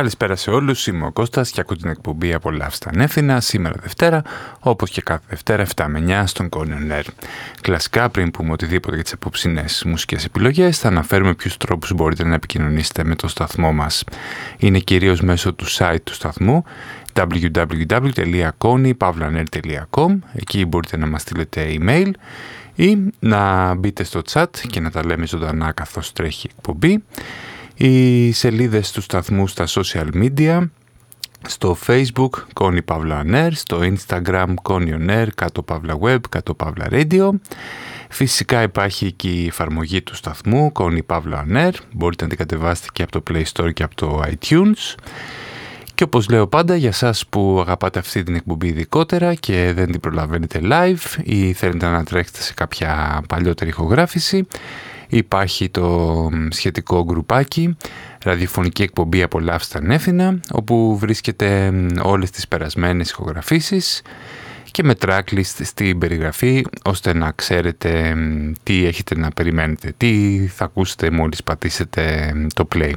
Καλησπέρα σε όλους, είμαι ο Κώστας και ακούω την εκπομπή «Απολαύστα ανεύθυνα» σήμερα Δευτέρα, όπως και κάθε Δευτέρα 7 με 9 στον Corner Air. Κλασικά, πριν πούμε οτιδήποτε για τις απόψινές μουσικές επιλογές, θα αναφέρουμε ποιους τρόπους μπορείτε να επικοινωνήσετε με το σταθμό μας. Είναι κυρίως μέσω του site του σταθμού www.konypavlaner.com Εκεί μπορείτε να μας στείλετε email ή να μπείτε στο chat και να τα λέμε ζωντανά καθώς τρέχει η εκπομπή οι σελίδες του σταθμού στα social media, στο facebook Connie Pavla Aner, στο instagram Connie On κάτω Pavla Web, κάτω Pavla Radio. Φυσικά υπάρχει και η εφαρμογή του σταθμού Connie Pavla Aner, μπορείτε να την κατεβάσετε και από το Play Store και από το iTunes. Και όπως λέω πάντα, για σας που αγαπάτε αυτή την εκπομπή ειδικότερα και δεν την προλαβαίνετε live ή θέλετε να τρέχετε σε κάποια παλιότερη ηχογράφηση, Υπάρχει το σχετικό γκρουπάκι, ραδιοφωνική εκπομπή «Απολαύστα ανεύθυνα», όπου βρίσκεται όλες τις περασμένες ηχογραφήσεις και με tracklist στην περιγραφή, ώστε να ξέρετε τι έχετε να περιμένετε, τι θα ακούσετε μόλις πατήσετε το play.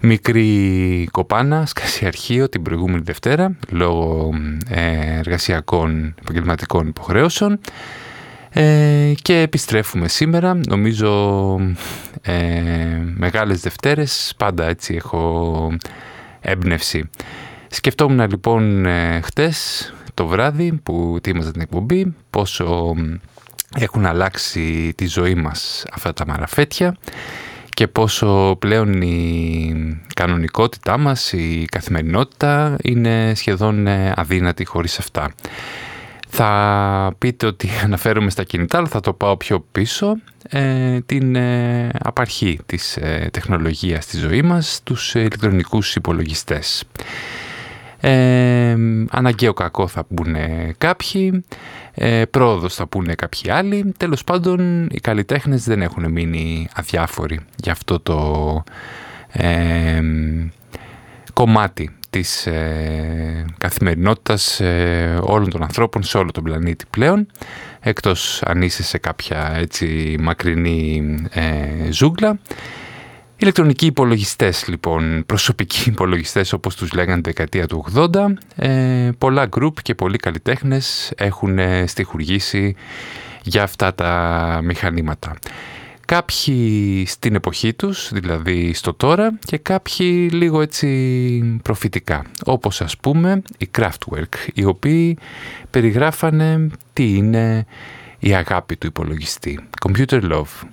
Μικρή κοπάνα, σκάσει αρχείο την προηγούμενη Δευτέρα, λόγω ε, εργασιακών επαγγελματικών υποχρεώσεων. Ε, και επιστρέφουμε σήμερα, νομίζω ε, μεγάλες Δευτέρες, πάντα έτσι έχω έμπνευση. Σκεφτόμουν λοιπόν ε, χτες το βράδυ που τίμαζα την εκπομπή πόσο έχουν αλλάξει τη ζωή μας αυτά τα μαραφέτια και πόσο πλέον η κανονικότητά μας, η καθημερινότητα είναι σχεδόν ε, αδύνατη χωρίς αυτά. Θα πείτε ότι αναφέρομαι στα κινητά, αλλά θα το πάω πιο πίσω, ε, την ε, απαρχή της ε, τεχνολογίας στη ζωή μας, τους ηλεκτρονικούς υπολογιστές. Ε, αναγκαίο κακό θα πούνε κάποιοι, ε, πρόοδος θα πούνε κάποιοι άλλοι. Τέλος πάντων, οι καλλιτέχνες δεν έχουν μείνει αδιάφοροι για αυτό το ε, κομμάτι της ε, καθημερινότητας ε, όλων των ανθρώπων σε όλο τον πλανήτη πλέον εκτός αν είσαι σε κάποια έτσι μακρινή ε, ζούγκλα Ηλεκτρονικοί υπολογιστές λοιπόν, προσωπικοί υπολογιστές όπως τους λέγανε δεκαετία του 80 ε, πολλά γκρουπ και πολλοί καλλιτέχνες έχουν στοιχουργήσει για αυτά τα μηχανήματα. Κάποιοι στην εποχή τους, δηλαδή στο τώρα, και κάποιοι λίγο έτσι προφητικά. Όπως ας πούμε η Kraftwerk, οι οποίοι περιγράφανε τι είναι η αγάπη του υπολογιστή. Computer Love.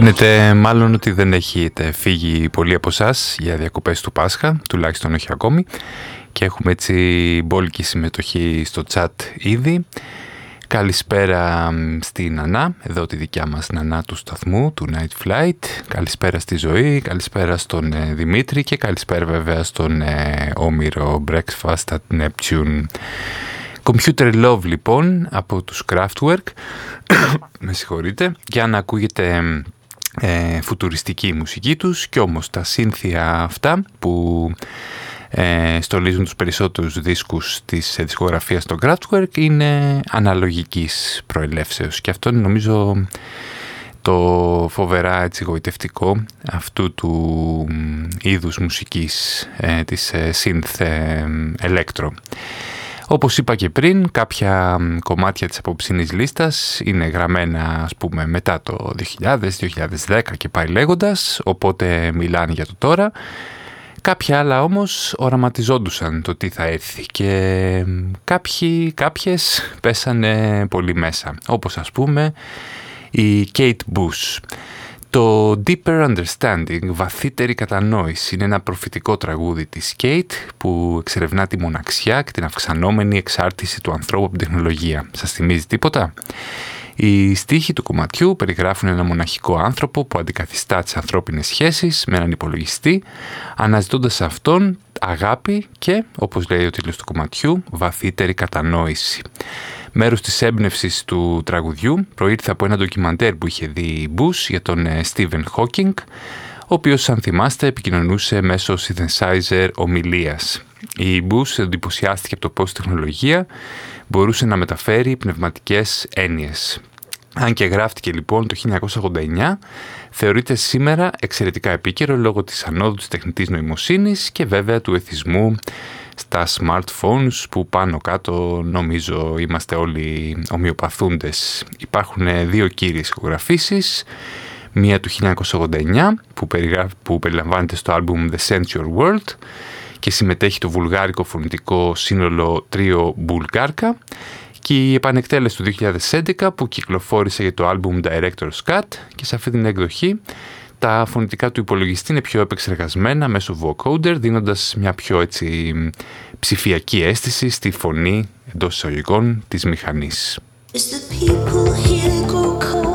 Φαίνεται μάλλον ότι δεν έχετε φύγει πολλοί από εσάς για διακοπές του Πάσχα, τουλάχιστον όχι ακόμη και έχουμε έτσι μπόλικη συμμετοχή στο chat ήδη. Καλησπέρα στην Νανά, εδώ τη δικιά μας Νανά του σταθμού, του Night Flight. Καλησπέρα στη Ζωή, καλησπέρα στον ε, Δημήτρη και καλησπέρα βέβαια στον ε, Όμηρο Breakfast at Neptune. Computer Love λοιπόν από τους Kraftwerk, με συγχωρείτε, για να ακούγεται ε, φουτουριστική μουσική τους και όμως τα σύνθια αυτά που ε, στολίζουν τους περισσότερους δίσκους της δισκογραφίας των Kraftwerk είναι αναλογικής προελεύσεως και αυτό είναι νομίζω το φοβερά έτσι γοητευτικό αυτού του είδους μουσικής ε, της ε, synth ε, electro. Όπως είπα και πριν, κάποια κομμάτια της απόψινής λίστας είναι γραμμένα ας πούμε μετά το 2000, 2010 και πάει λέγοντας, οπότε μιλάνε για το τώρα. Κάποια άλλα όμως οραματιζόντουσαν το τι θα έρθει και κάποιοι, κάποιες πέσανε πολύ μέσα, όπως ας πούμε η Kate Bush. Το Deeper Understanding, βαθύτερη κατανόηση, είναι ένα προφητικό τραγούδι της Kate που εξερευνά τη μοναξιά και την αυξανόμενη εξάρτηση του ανθρώπου από την τεχνολογία. Σας θυμίζει τίποτα; Οι στίχοι του κομματιού περιγράφουν ένα μοναχικό άνθρωπο που αντικαθιστά τις ανθρώπινες σχέσεις με έναν υπολογιστή, αναζητώντας σε αυτόν αγάπη και, όπως λέει ο τίτλος του κομματιού, βαθύτερη κατανόηση. Μέρος της έμπνευσης του τραγουδιού προήρθε από ένα ντοκιμαντέρ που είχε δει η Bush για τον Stephen Hawking, ο οποίος, αν θυμάστε, επικοινωνούσε μέσω synthesizer ομιλίας. Η Bush εντυπωσιάστηκε από το πώς η τεχνολογία μπορούσε να μεταφέρει πνευματικές έννοιες. Αν και γράφτηκε λοιπόν το 1989, θεωρείται σήμερα εξαιρετικά επίκαιρο λόγω της ανόδου της τεχνητής νοημοσύνης και βέβαια του εθισμού στα smartphones που πάνω κάτω νομίζω είμαστε όλοι ομοιοπαθούντες. Υπάρχουν δύο κύριες ηχογραφήσεις, μία του 1989 που, που περιλαμβάνεται στο άλμπουμ The Sensual World και συμμετέχει το βουλγάρικο φωνητικό σύνολο τρίο Bulgarka και η επανεκτέλεση του 2011 που κυκλοφόρησε για το άλμπουμ Director's Cut και σε αυτή την εκδοχή τα φωνητικά του υπολογιστή είναι πιο επεξεργασμένα μέσω vocoder δίνοντας μια πιο έτσι ψηφιακή αίσθηση στη φωνή εντός εισαγωγικών της μηχανής. execute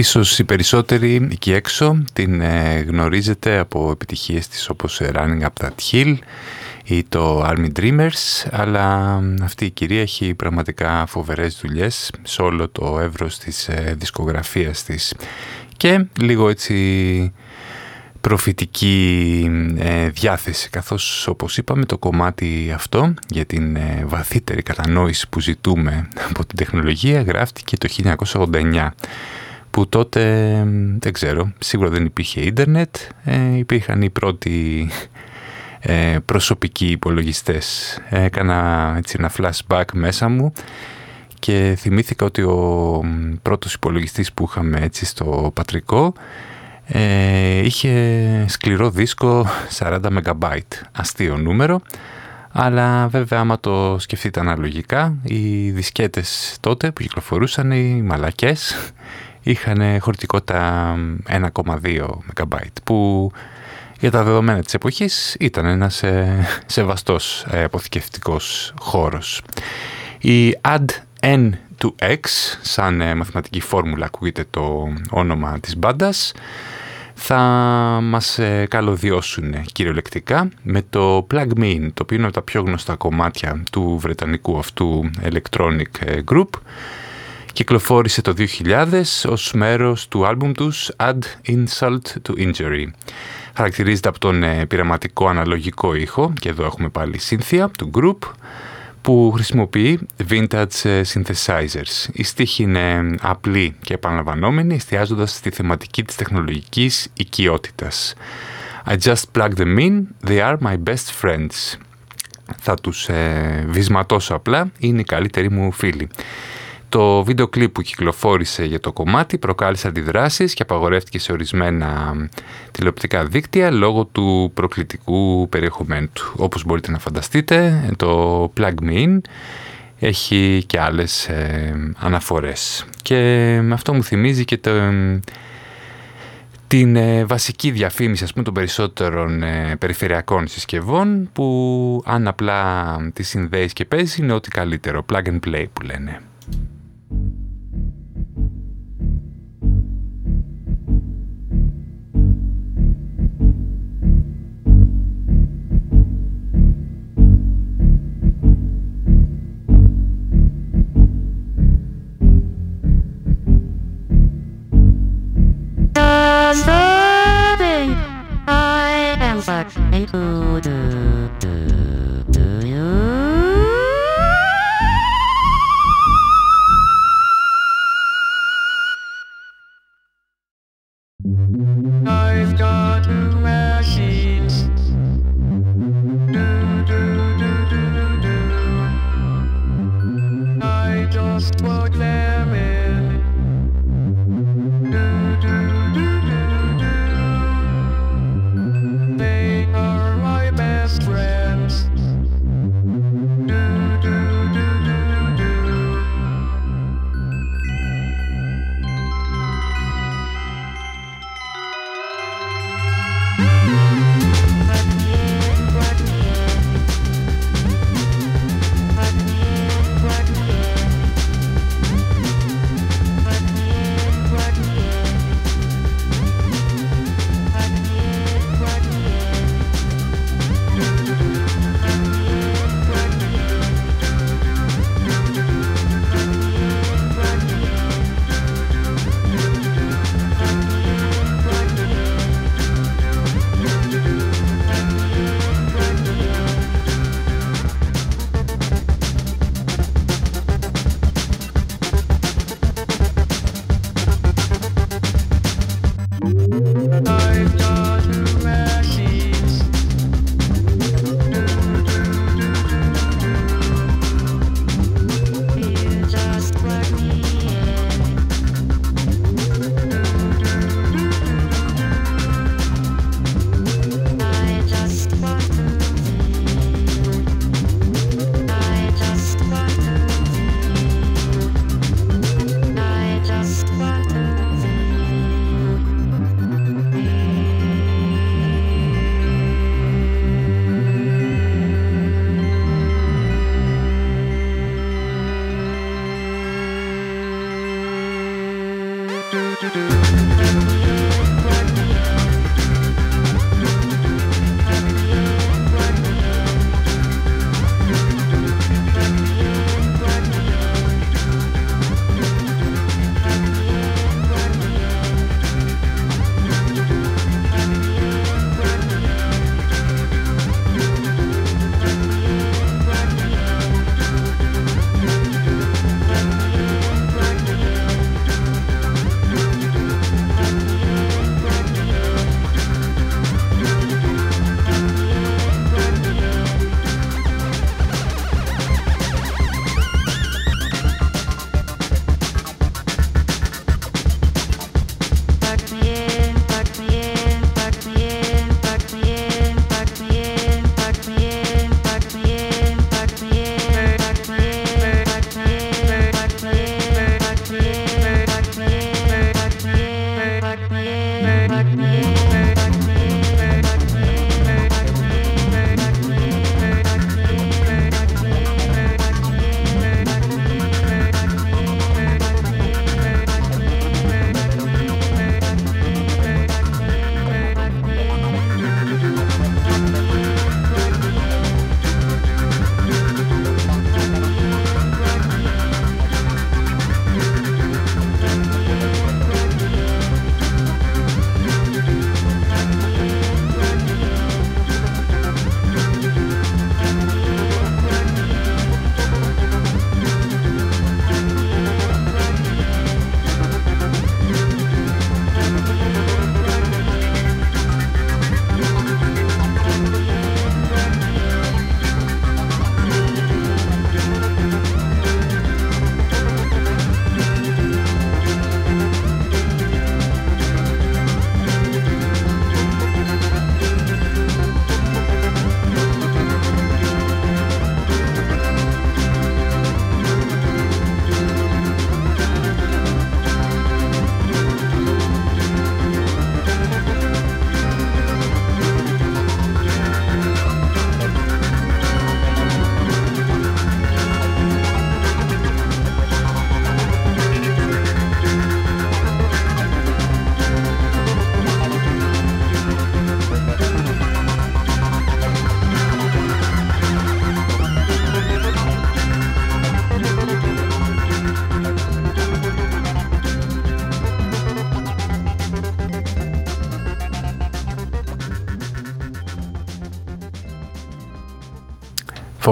Ίσως οι περισσότεροι εκεί έξω την ε, γνωρίζετε από επιτυχίες της όπως Running Up That Hill ή το Army Dreamers, αλλά αυτή η κυρία έχει πραγματικά φοβερές δουλειές σε όλο το εύρος της ε, δισκογραφίας της. Και λίγο έτσι προφητική ε, διάθεση καθώς όπως είπαμε το κομμάτι αυτό για την ε, βαθύτερη κατανόηση που ζητούμε από την τεχνολογία γράφτηκε το 1989 που τότε δεν ξέρω σίγουρα δεν υπήρχε ίντερνετ. Ε, υπήρχαν οι πρώτοι ε, προσωπικοί υπολογιστές. Έκανα έτσι ένα flashback μέσα μου και θυμήθηκα ότι ο πρώτος υπολογιστής που είχαμε έτσι στο πατρικό ε, είχε σκληρό δίσκο 40 MB, αστείο νούμερο, αλλά βέβαια άμα το σκεφτείτε αναλογικά, οι δισκέτες τότε που κυκλοφορούσαν, οι μαλακές, είχαν χωρητικότητα 1,2 MB, που για τα δεδομένα της εποχής ήταν ένας ε, σεβαστός ε, αποθηκευτικός χώρος. Η add n to x, σαν ε, μαθηματική φόρμουλα ακούγεται το όνομα της μπάντας, θα μας ε, καλωδιώσουν κυριολεκτικά με το Plug Me In, το οποίο είναι από τα πιο γνωστά κομμάτια του βρετανικού αυτού electronic ε, group. Κυκλοφόρησε το 2000 ως μέρος του άλμπουμ τους Add Insult to Injury. Χαρακτηρίζεται από τον ε, πειραματικό αναλογικό ήχο και εδώ έχουμε πάλι σύνθια του group που χρησιμοποιεί vintage ε, synthesizers. Η στίχη είναι απλή και επαναλαμβανόμενη, εστιάζοντας στη θεματική της τεχνολογικής οικειότητας. I just plug them in, they are my best friends. Θα τους ε, βυσματώσω απλά, είναι οι καλύτεροι μου φίλοι. Το βίντεο κλιπ που κυκλοφόρησε για το κομμάτι προκάλεσε αντιδράσεις και απαγορεύτηκε σε ορισμένα τηλεοπτικά δίκτυα λόγω του προκλητικού περιεχομένου του. Όπως μπορείτε να φανταστείτε, το Plug Me In έχει και άλλες ε, αναφορές. Και αυτό μου θυμίζει και το, την ε, βασική διαφήμιση ας πούμε, των περισσότερων ε, περιφερειακών συσκευών που αν απλά τη συνδέεις και παίζεις είναι ό,τι καλύτερο, plug and play που λένε. I am such into do do do you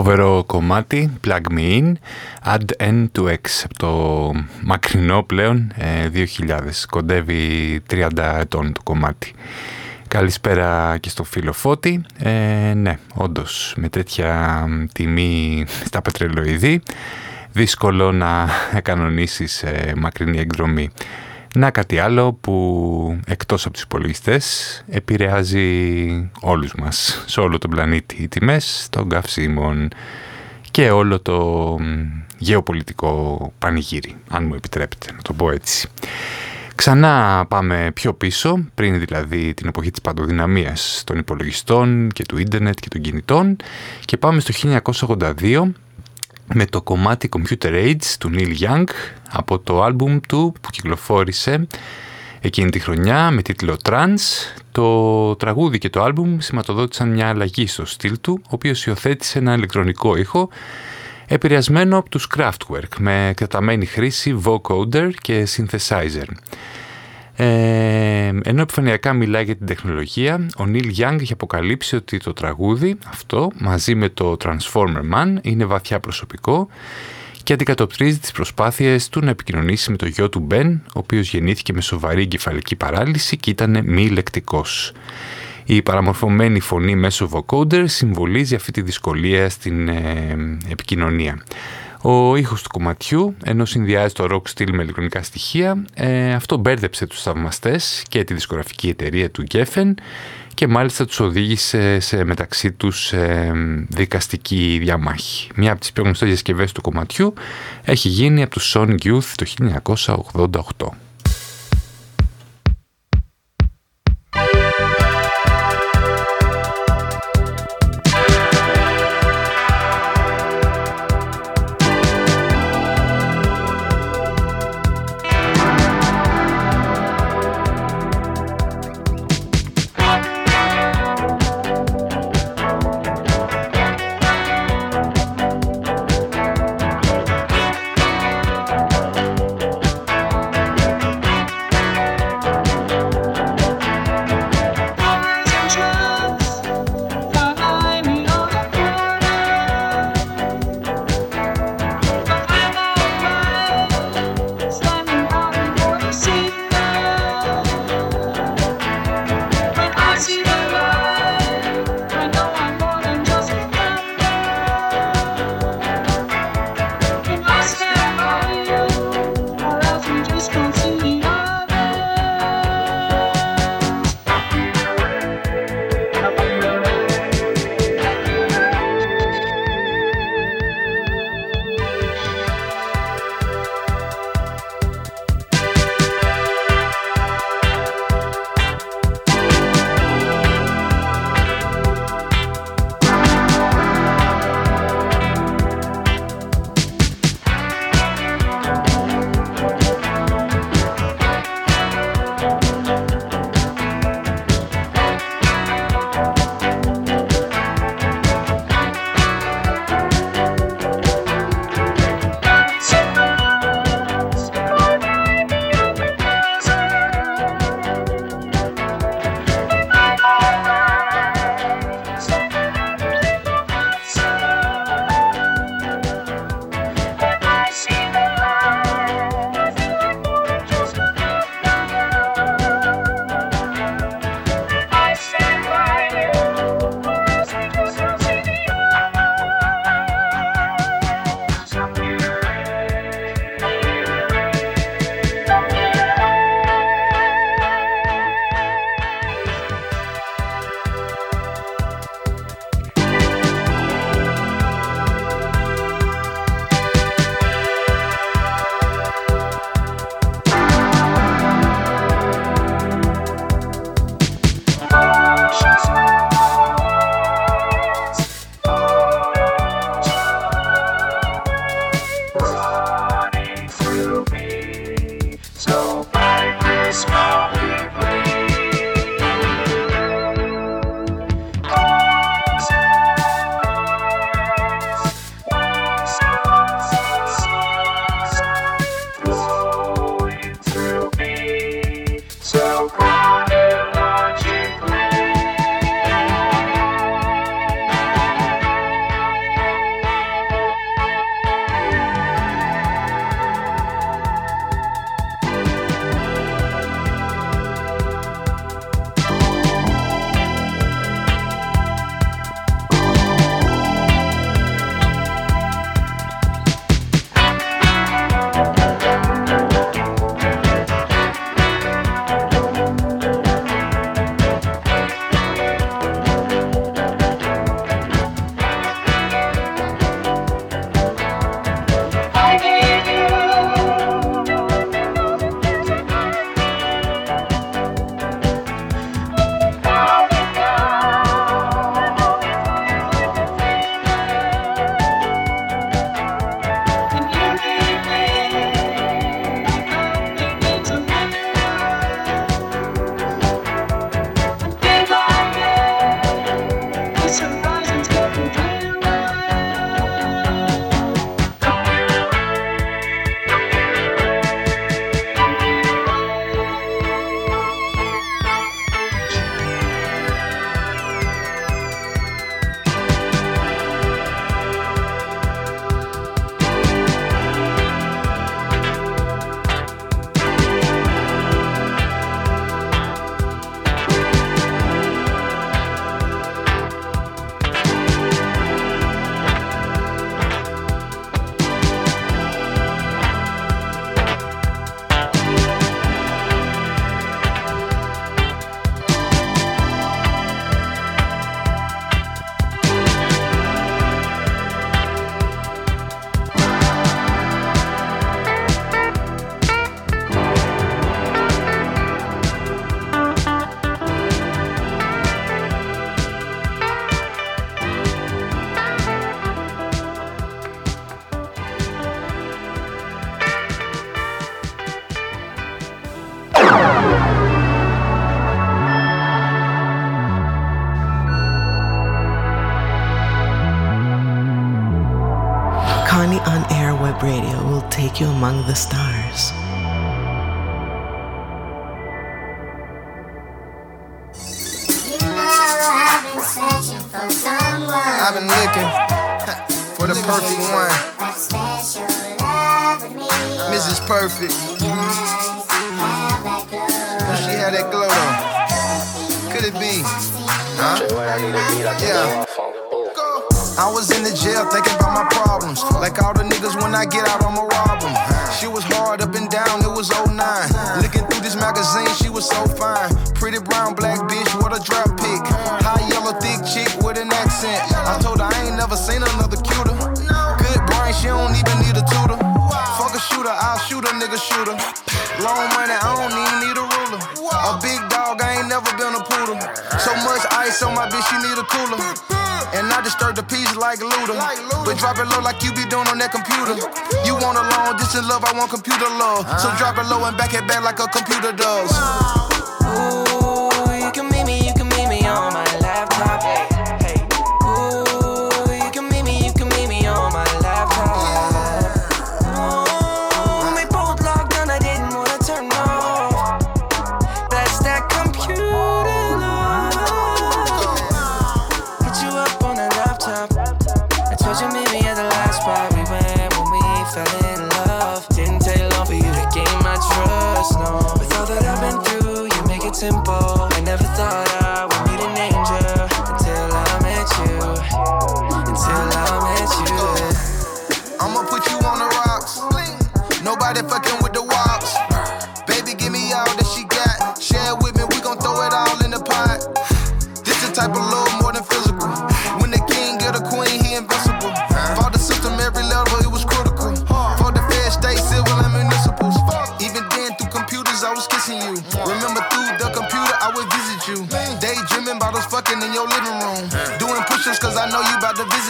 Φοβερό κομμάτι, Plug Me In, Add N to X, από το μακρινό πλέον 2000, ε, κοντεύει 30 ετών το κομμάτι. Καλησπέρα και στο φίλο Φώτη. Ε, ναι, όντως, με τέτοια τιμή στα πετρελοειδή, δύσκολο να κανονίσεις ε, μακρινή εκδρομή. Να κάτι άλλο που εκτός από τους υπολογιστές επηρεάζει όλους μας, σε όλο τον πλανήτη. Οι τιμές των καυσίμων και όλο το γεωπολιτικό πανηγύρι, αν μου επιτρέπετε να το πω έτσι. Ξανά πάμε πιο πίσω, πριν δηλαδή την εποχή της παντοδυναμίας των υπολογιστών και του ίντερνετ και των κινητών και πάμε στο 1982 με το κομμάτι Computer Age του Neil Young από το άλμπουμ του που κυκλοφόρησε εκείνη τη χρονιά με τίτλο Trans. Το τραγούδι και το άλμπουμ σηματοδότησαν μια αλλαγή στο στυλ του, ο οποίος υιοθέτησε ένα ηλεκτρονικό ήχο επηρεασμένο από τους Kraftwerk με κραταμένη χρήση vocoder και synthesizer. Ε, ενώ επιφανειακά μιλάει για την τεχνολογία, ο Νίλ Young έχει αποκαλύψει ότι το τραγούδι αυτό μαζί με το Transformer Man είναι βαθιά προσωπικό και αντικατοπτρίζει τις προσπάθειες του να επικοινωνήσει με το γιο του Μπεν, ο οποίος γεννήθηκε με σοβαρή εγκεφαλική παράλυση και ήταν μη λεκτικός. Η παραμορφωμένη φωνή μέσω vocoder συμβολίζει αυτή τη δυσκολία στην ε, επικοινωνία. Ο ήχος του κομματιού, ενώ συνδυάζει το rock στυλ με ηλεκτρονικά στοιχεία, ε, αυτό μπέρδεψε τους θαυμαστές και τη δισκογραφική εταιρεία του Geffen και μάλιστα τους οδήγησε σε μεταξύ τους ε, δικαστική διαμάχη. Μια από τις πιο γνωστές διασκευές του κομματιού έχει γίνει από τους Sonic Youth το 1988.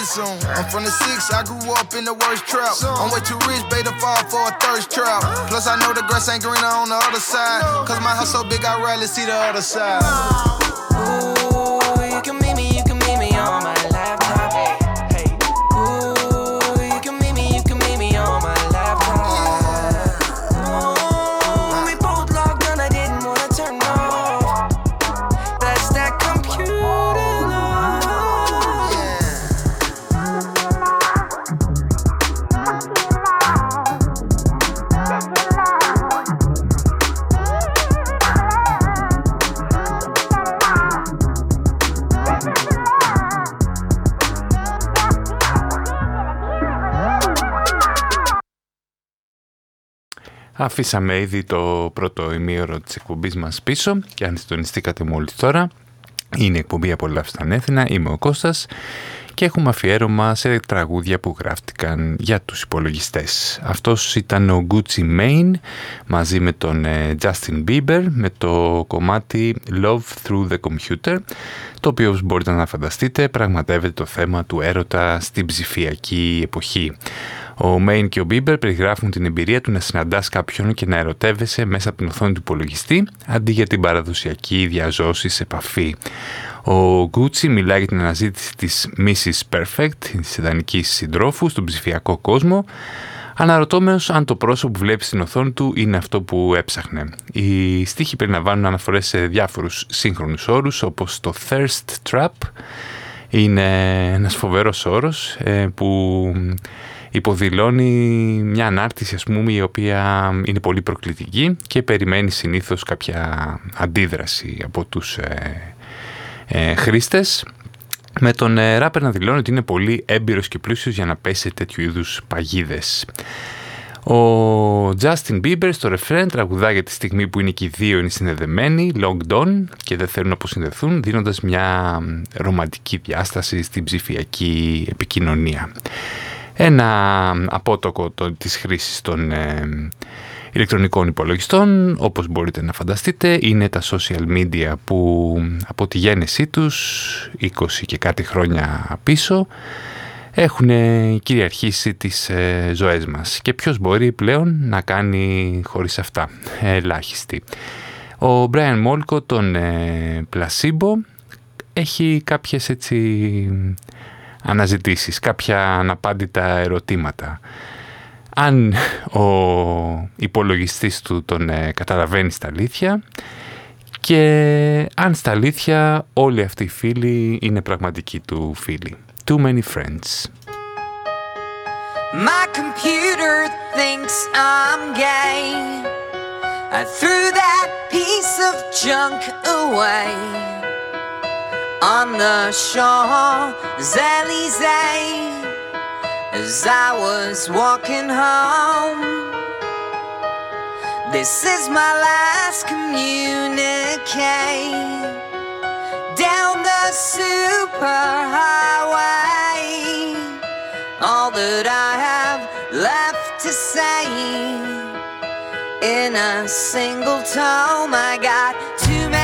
Soon. I'm from the six, I grew up in the worst trap. I'm way too rich, bait to fall for a thirst trap. Plus, I know the grass ain't greener on the other side. Cause my house so big, I rarely see the other side. Ooh, Αφήσαμε ήδη το πρώτο ημίωρο της εκπομπής μας πίσω και αν συντονιστήκατε μόλις τώρα είναι η εκπομπή Απολαύστα Ανέθινα, είμαι ο Κώστας και έχουμε αφιέρωμα σε τραγούδια που γράφτηκαν για τους υπολογιστές. Αυτός ήταν ο Gucci Mane μαζί με τον ε, Justin Bieber με το κομμάτι Love Through the Computer το οποίο όπως μπορείτε να φανταστείτε πραγματεύεται το θέμα του έρωτα στην ψηφιακή εποχή. Ο Μέιν και ο Μπίμπερ περιγράφουν την εμπειρία του να συναντάς κάποιον και να ερωτεύεσαι μέσα από την οθόνη του υπολογιστή αντί για την παραδοσιακή διαζώση σε επαφή. Ο Γκούτσι μιλάει για την αναζήτηση της Mrs. Perfect, της ιδανικής συντρόφου, στον ψηφιακό κόσμο, αναρωτώμενος αν το πρόσωπο που βλέπεις στην οθόνη του είναι αυτό που έψαχνε. Οι στίχοι περιλαμβάνουν αναφορές σε διάφορους σύγχρονους όρους, όπως το thirst trap, είναι ένας φοβερός όρος ε, που υποδηλώνει μια ανάρτηση ας πούμε η οποία είναι πολύ προκλητική και περιμένει συνήθως κάποια αντίδραση από τους ε, ε, χρήστες με τον ε, ράπερ να δηλώνει ότι είναι πολύ έμπειρος και πλούσιος για να πέσει σε τέτοιου είδους παγίδες. Ο Justin Bieber στο ρεφρέν τραγουδά για τη στιγμή που είναι και οι δύο είναι συνδεδεμένοι, logged on και δεν θέλουν να αποσυνδεθούν, δίνοντας μια ρομαντική διάσταση στην ψηφιακή επικοινωνία. Ένα απότοκο το, της χρήσης των ε, ηλεκτρονικών υπολογιστών, όπως μπορείτε να φανταστείτε, είναι τα social media που από τη γέννησή τους, 20 και κάτι χρόνια πίσω, έχουν κυριαρχήσει τις ε, ζωές μας. Και ποιος μπορεί πλέον να κάνει χωρίς αυτά, ελάχιστη. Ο Brian Molko, τον ε, Placebo, έχει κάποιες έτσι αναζητήσεις, κάποια αναπάντητα ερωτήματα. αν ο υπολογιστής του τον ε, καταλαβαίνει στα αλήθεια και αν στα αλήθεια όλοι αυτοί οι φίλοι είναι πραγματικοί του φίλοι. Too many friends. My computer thinks I'm gay. I threw that piece of junk away on the Champs-Élysées. as I was walking home. This is my last communique down the superhighway. All that I have left to say in a single tome, I got too many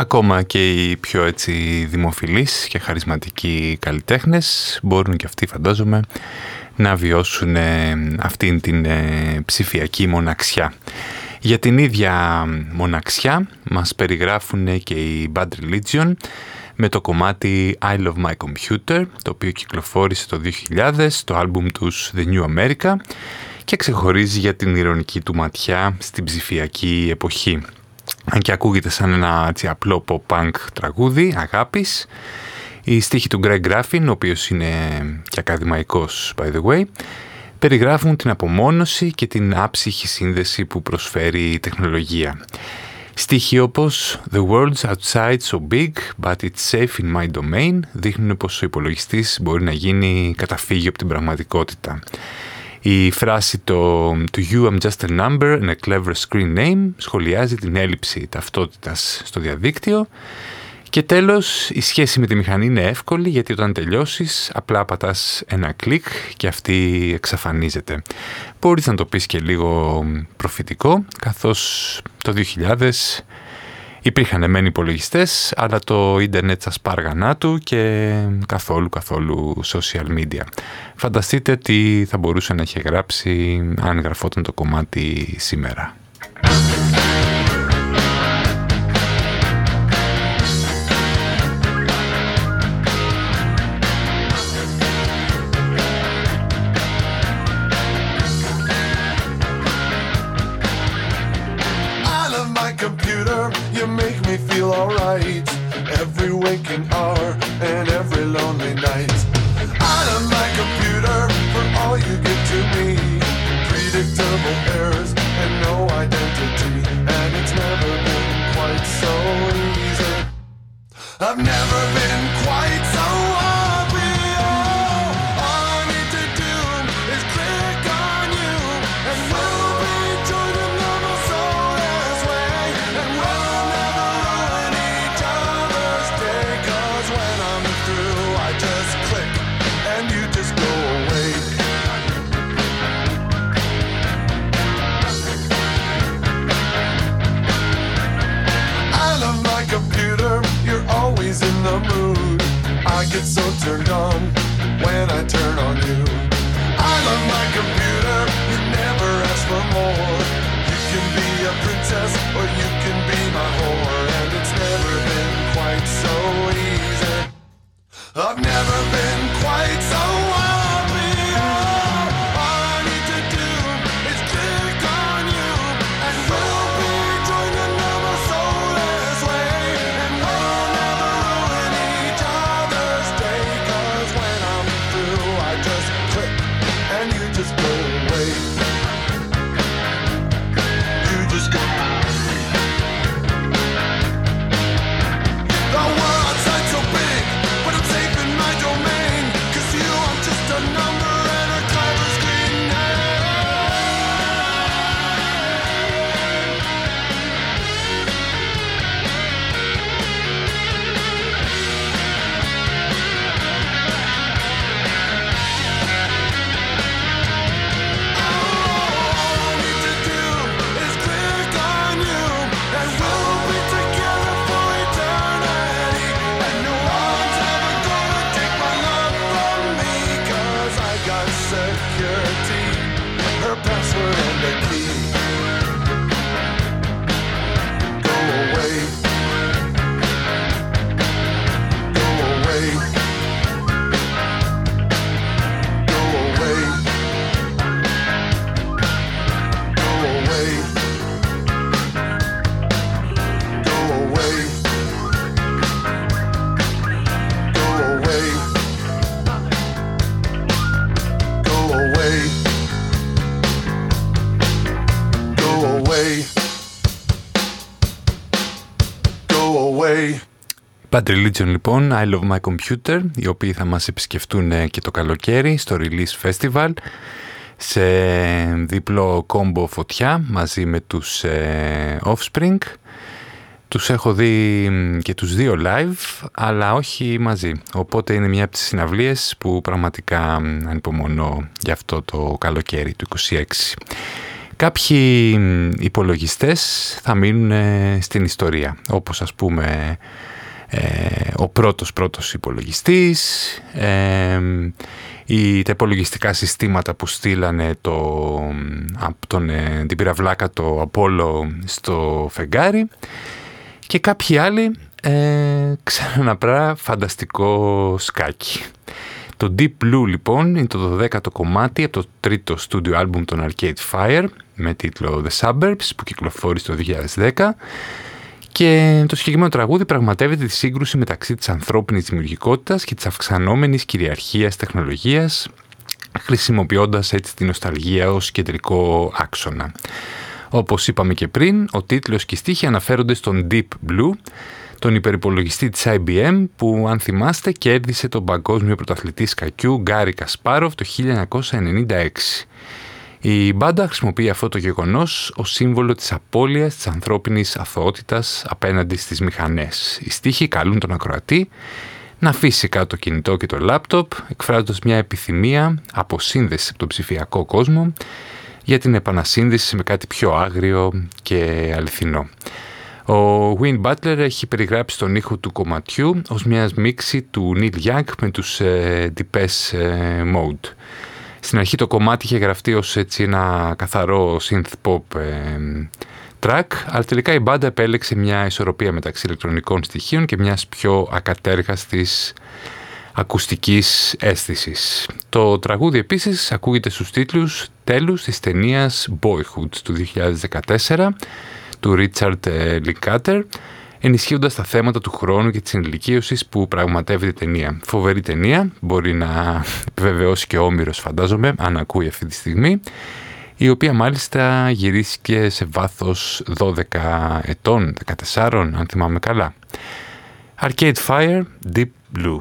Ακόμα και οι πιο έτσι δημοφιλείς και χαρισματικοί καλλιτέχνες μπορούν και αυτοί φαντάζομαι να βιώσουν ε, αυτήν την ε, ψηφιακή μοναξιά. Για την ίδια μοναξιά μας περιγράφουν και οι Bad Religion με το κομμάτι I Love My Computer το οποίο κυκλοφόρησε το 2000 το άλμπουμ τους The New America και ξεχωρίζει για την ηρωνική του ματιά στην ψηφιακή εποχή αν και ακούγεται σαν ένα έτσι, απλό pop-punk τραγούδι αγάπης. Οι στίχοι του Greg Graffin, ο οποίος είναι και ακαδημαϊκός by the way, περιγράφουν την απομόνωση και την άψυχη σύνδεση που προσφέρει η τεχνολογία. Στίχοι όπως «The world's outside so big, but it's safe in my domain» δείχνουν πως ο υπολογιστής μπορεί να γίνει καταφύγιο από την πραγματικότητα. Η φράση το «To you I'm just a number and a clever screen name» σχολιάζει την έλλειψη ταυτότητας στο διαδίκτυο και τέλος, η σχέση με τη μηχανή είναι εύκολη γιατί όταν τελειώσεις απλά πατάς ένα κλικ και αυτή εξαφανίζεται. Μπορείς να το πεις και λίγο προφητικό, καθώς το 2000 υπήρχαν μεν υπολογιστές, αλλά το ίντερνετ σας πάργανά του και καθόλου καθόλου social media. Φανταστείτε τι θα μπορούσε να είχε γράψει αν γραφόταν το κομμάτι σήμερα. waking hour and every lonely night. Out of my computer for all you give to me. Predictable errors and no identity. And it's never been quite so easy. I've never get so turned on when I turn on you. I love my computer, you never ask for more. You can be a princess or you can be my whore, and it's never been quite so easy. I've never been quite so Bad Religion λοιπόν, I Love My Computer, οι οποίοι θα μας επισκεφτούν ε, και το καλοκαίρι στο Release Festival σε διπλό κόμπο φωτιά μαζί με τους ε, Offspring. Τους έχω δει και τους δύο live, αλλά όχι μαζί. Οπότε είναι μια από τις συναυλίες που πραγματικά ανυπομονώ για αυτό το καλοκαίρι του 26. Κάποιοι υπολογιστές θα μείνουν στην ιστορία, όπως ας πούμε ε, ο πρώτος πρώτος υπολογιστής, ε, οι, τα υπολογιστικά συστήματα που στείλανε το, από τον, ε, την πυραυλάκα το Απόλλω στο φεγγάρι και κάποιοι άλλοι ε, ένα πράγμα φανταστικό σκάκι. Το Deep Blue λοιπόν είναι το 12ο κομμάτι από το τρίτο studio album των Arcade Fire με τίτλο The Suburbs που κυκλοφόρησε το 2010 και το συγκεκριμένο τραγούδι πραγματεύεται τη σύγκρουση μεταξύ της ανθρώπινης δημιουργικότητας και της αυξανόμενης κυριαρχίας τεχνολογίας, χρησιμοποιώντας έτσι την νοσταλγία ως κεντρικό άξονα. Όπως είπαμε και πριν, ο τίτλος και η στίχη αναφέρονται στον Deep Blue, τον υπερυπολογιστή της IBM που αν θυμάστε κέρδισε τον παγκόσμιο πρωταθλητή σκακιού Γκάρι Κασπάροφ το 1996. Η μπάντα χρησιμοποιεί αυτό το γεγονός ως σύμβολο της απώλειας της ανθρώπινης αθωότητας απέναντι στις μηχανές. Οι στίχοι καλούν τον ακροατή να αφήσει κάτω το κινητό και το λάπτοπ, εκφράζοντας μια επιθυμία αποσύνδεση από τον ψηφιακό κόσμο για την επανασύνδεση με κάτι πιο άγριο και αληθινό. Ο Win Butler έχει περιγράψει τον ήχο του κομματιού ως μια μίξη του Neil Young με τους ε, Deepest ε, Mode. Στην αρχή το κομμάτι είχε γραφτεί ως έτσι ένα καθαρό synth pop ε, track, αλλά τελικά η μπάντα επέλεξε μια ισορροπία μεταξύ ηλεκτρονικών στοιχείων και μιας πιο ακατέργαστης ακουστικής αίσθησης. Το τραγούδι επίσης ακούγεται στους τίτλους τέλους της ταινίας Boyhood του 2014 του Richard Linklater ενισχύοντας τα θέματα του χρόνου και της ενηλικίωσης που πραγματεύεται η ταινία. Φοβερή ταινία, μπορεί να επιβεβαιώσει και ο Όμηρος φαντάζομαι, αν ακούει αυτή τη στιγμή, η οποία μάλιστα γυρίστηκε σε βάθος 12 ετών, 14 αν θυμάμαι καλά. Arcade Fire, Deep Blue.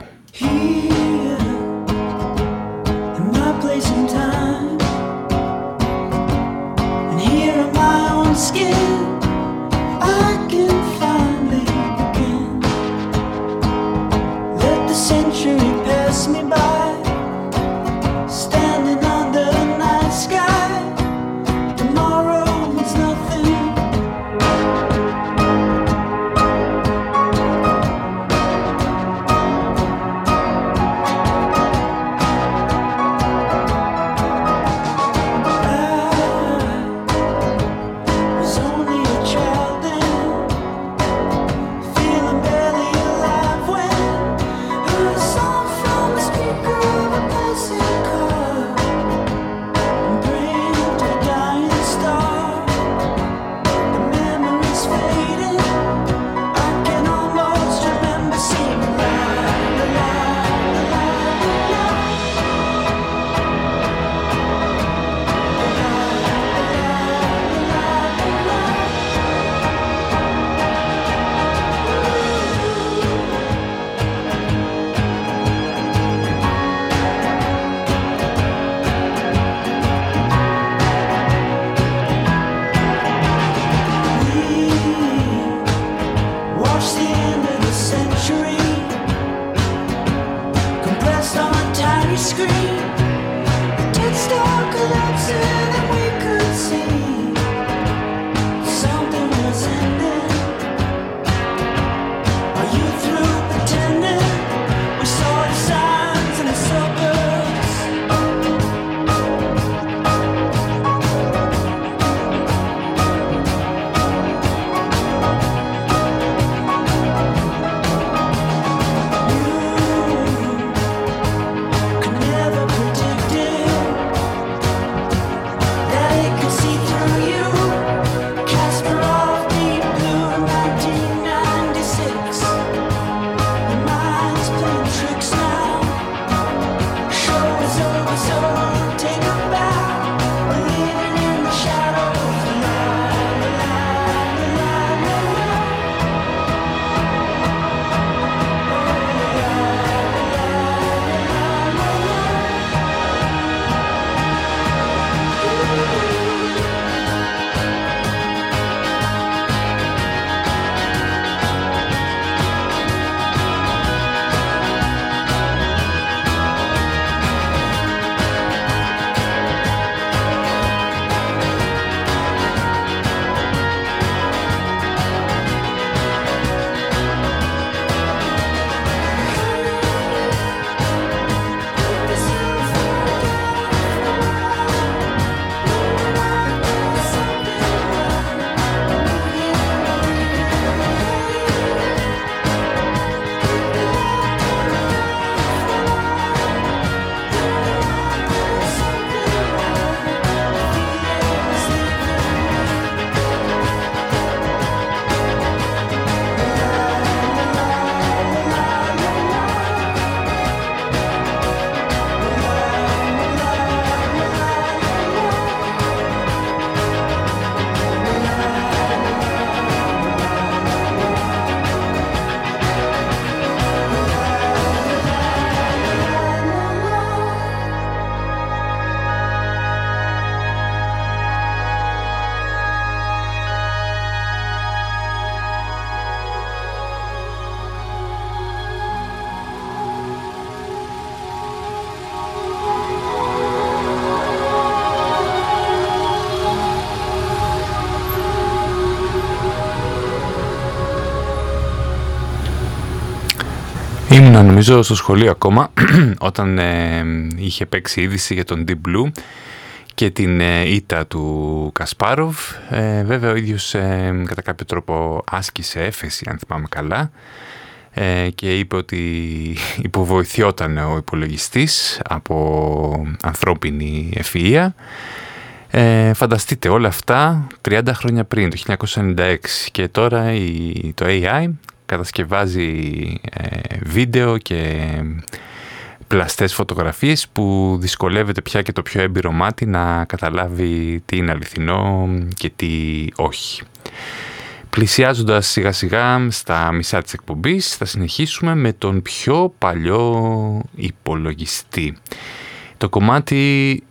Ήμουν νομίζω στο σχολείο ακόμα όταν ε, είχε παίξει είδηση για τον Deep Blue και την ε, ήττα του Κασπάροβ. Ε, βέβαια ο ίδιος ε, κατά κάποιο τρόπο άσκησε έφεση αν θυμάμαι καλά και είπε ότι υποβοηθιόταν ο υπολογιστής από ανθρώπινη ευφυΐα. φανταστείτε όλα αυτά 30 χρόνια πριν, το 1996 και τώρα η, το AI κατασκευάζει ε, βίντεο και πλαστές φωτογραφίες που δυσκολεύεται πια και το πιο έμπειρο μάτι να καταλάβει τι είναι αληθινό και τι όχι. Πλησιάζοντας σιγά σιγά στα μισά της εκπομπής θα συνεχίσουμε με τον πιο παλιό υπολογιστή. Το κομμάτι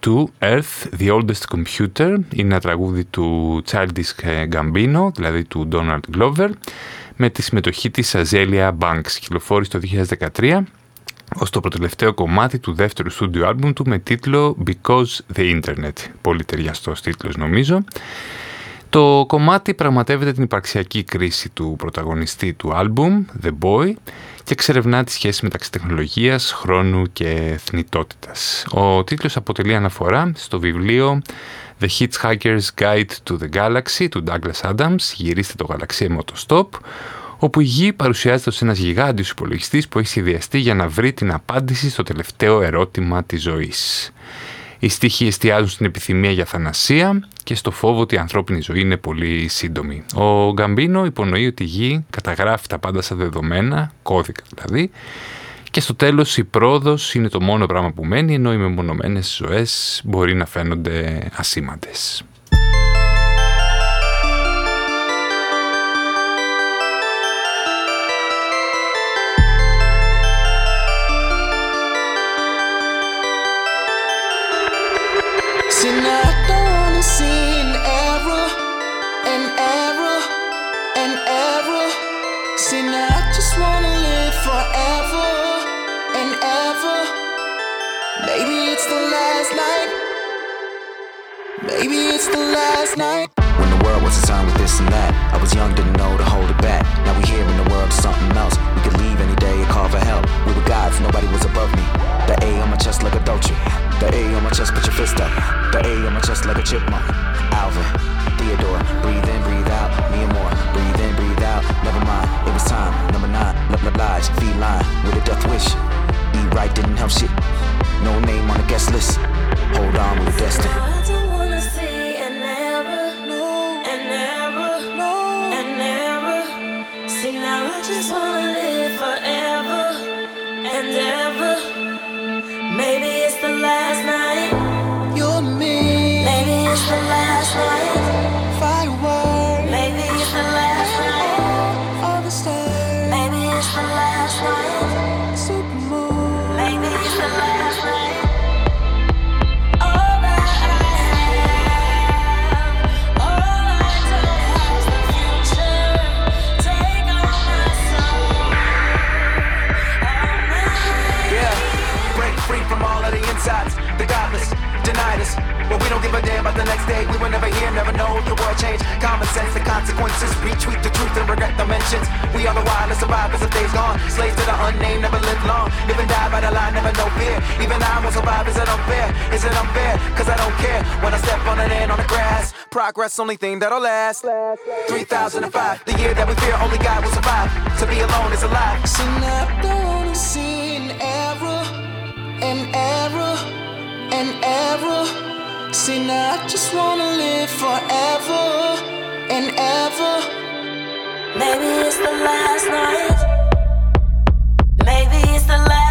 του Earth, The Oldest Computer, είναι ένα τραγούδι του Childish Gambino, δηλαδή του Donald Glover, με τη συμμετοχή της Azalea Banks. Κυκλοφόρησε το 2013 ως το προτελευταίο κομμάτι του δεύτερου στούντιο άλμπουμ του με τίτλο Because the Internet. Πολύ ταιριαστός τίτλος νομίζω. Το κομμάτι πραγματεύεται την υπαρξιακή κρίση του πρωταγωνιστή του άλμπουμ, The Boy, και εξερευνά τη σχέση μεταξύ τεχνολογίας, χρόνου και θνητότητας. Ο τίτλος αποτελεί αναφορά στο βιβλίο The Hitchhiker's Guide to the Galaxy του Douglas Adams, γυρίστε το γαλαξία με stop, όπου η Γη παρουσιάζεται ως ένας γιγάντιος υπολογιστής που έχει σχεδιαστεί για να βρει την απάντηση στο τελευταίο ερώτημα της ζωής. Οι στίχοι εστιάζουν στην επιθυμία για θανασία και στο φόβο ότι η ανθρώπινη ζωή είναι πολύ σύντομη. Ο Γκαμπίνο υπονοεί ότι η Γη καταγράφει τα πάντα σαν δεδομένα, κώδικα δηλαδή, και στο τέλος η πρόοδος είναι το μόνο πράγμα που μένει, ενώ οι μεμονωμένες ζωές μπορεί να φαίνονται ασήμαντες. Maybe it's the last night. When the world was assigned with this and that, I was young, didn't know to hold it back. Now we here in the world of something else. We could leave any day and call for help. We were gods, nobody was above me. The A on my chest like a Dolce. The A on my chest, put your fist up. The A on my chest like a chipmunk. Alvin, Theodore, breathe in, breathe out. Me and more, breathe in, breathe out. Never mind, it was time. Number nine, love Lodge, feline with a death wish. Eat right didn't help shit. No name on the guest list. Hold on, we were destined. The last night. We don't give a damn about the next day. We will never hear, never know the world change. Common sense, the consequences. Retweet the truth and regret the mentions. We are the wildest survivors of days gone. Slaves to the unnamed, never live long. Live and die by the line, never know fear. Even I won't survive. Is it unfair? Is it unfair? Cause I don't care. When I step on an end on the grass. Progress, only thing that'll last. 3005, the year that we fear, only God will survive. To be alone is a lie. Don't an error, an error and ever. See, now I just wanna live forever and ever. Maybe it's the last night. Maybe it's the last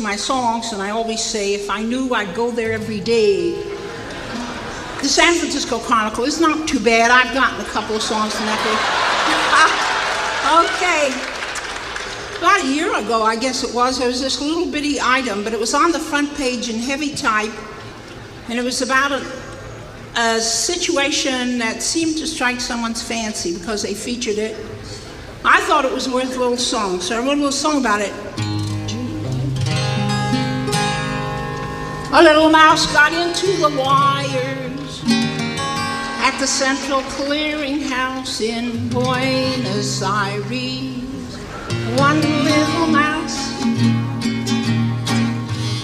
my songs, and I always say if I knew I'd go there every day. The San Francisco Chronicle is not too bad. I've gotten a couple of songs from that ah, okay. About a year ago, I guess it was, there was this little bitty item, but it was on the front page in heavy type, and it was about a, a situation that seemed to strike someone's fancy because they featured it. I thought it was worth a little song, so I wrote a little song about it. A little mouse got into the wires at the Central Clearinghouse in Buenos Aires one little mouse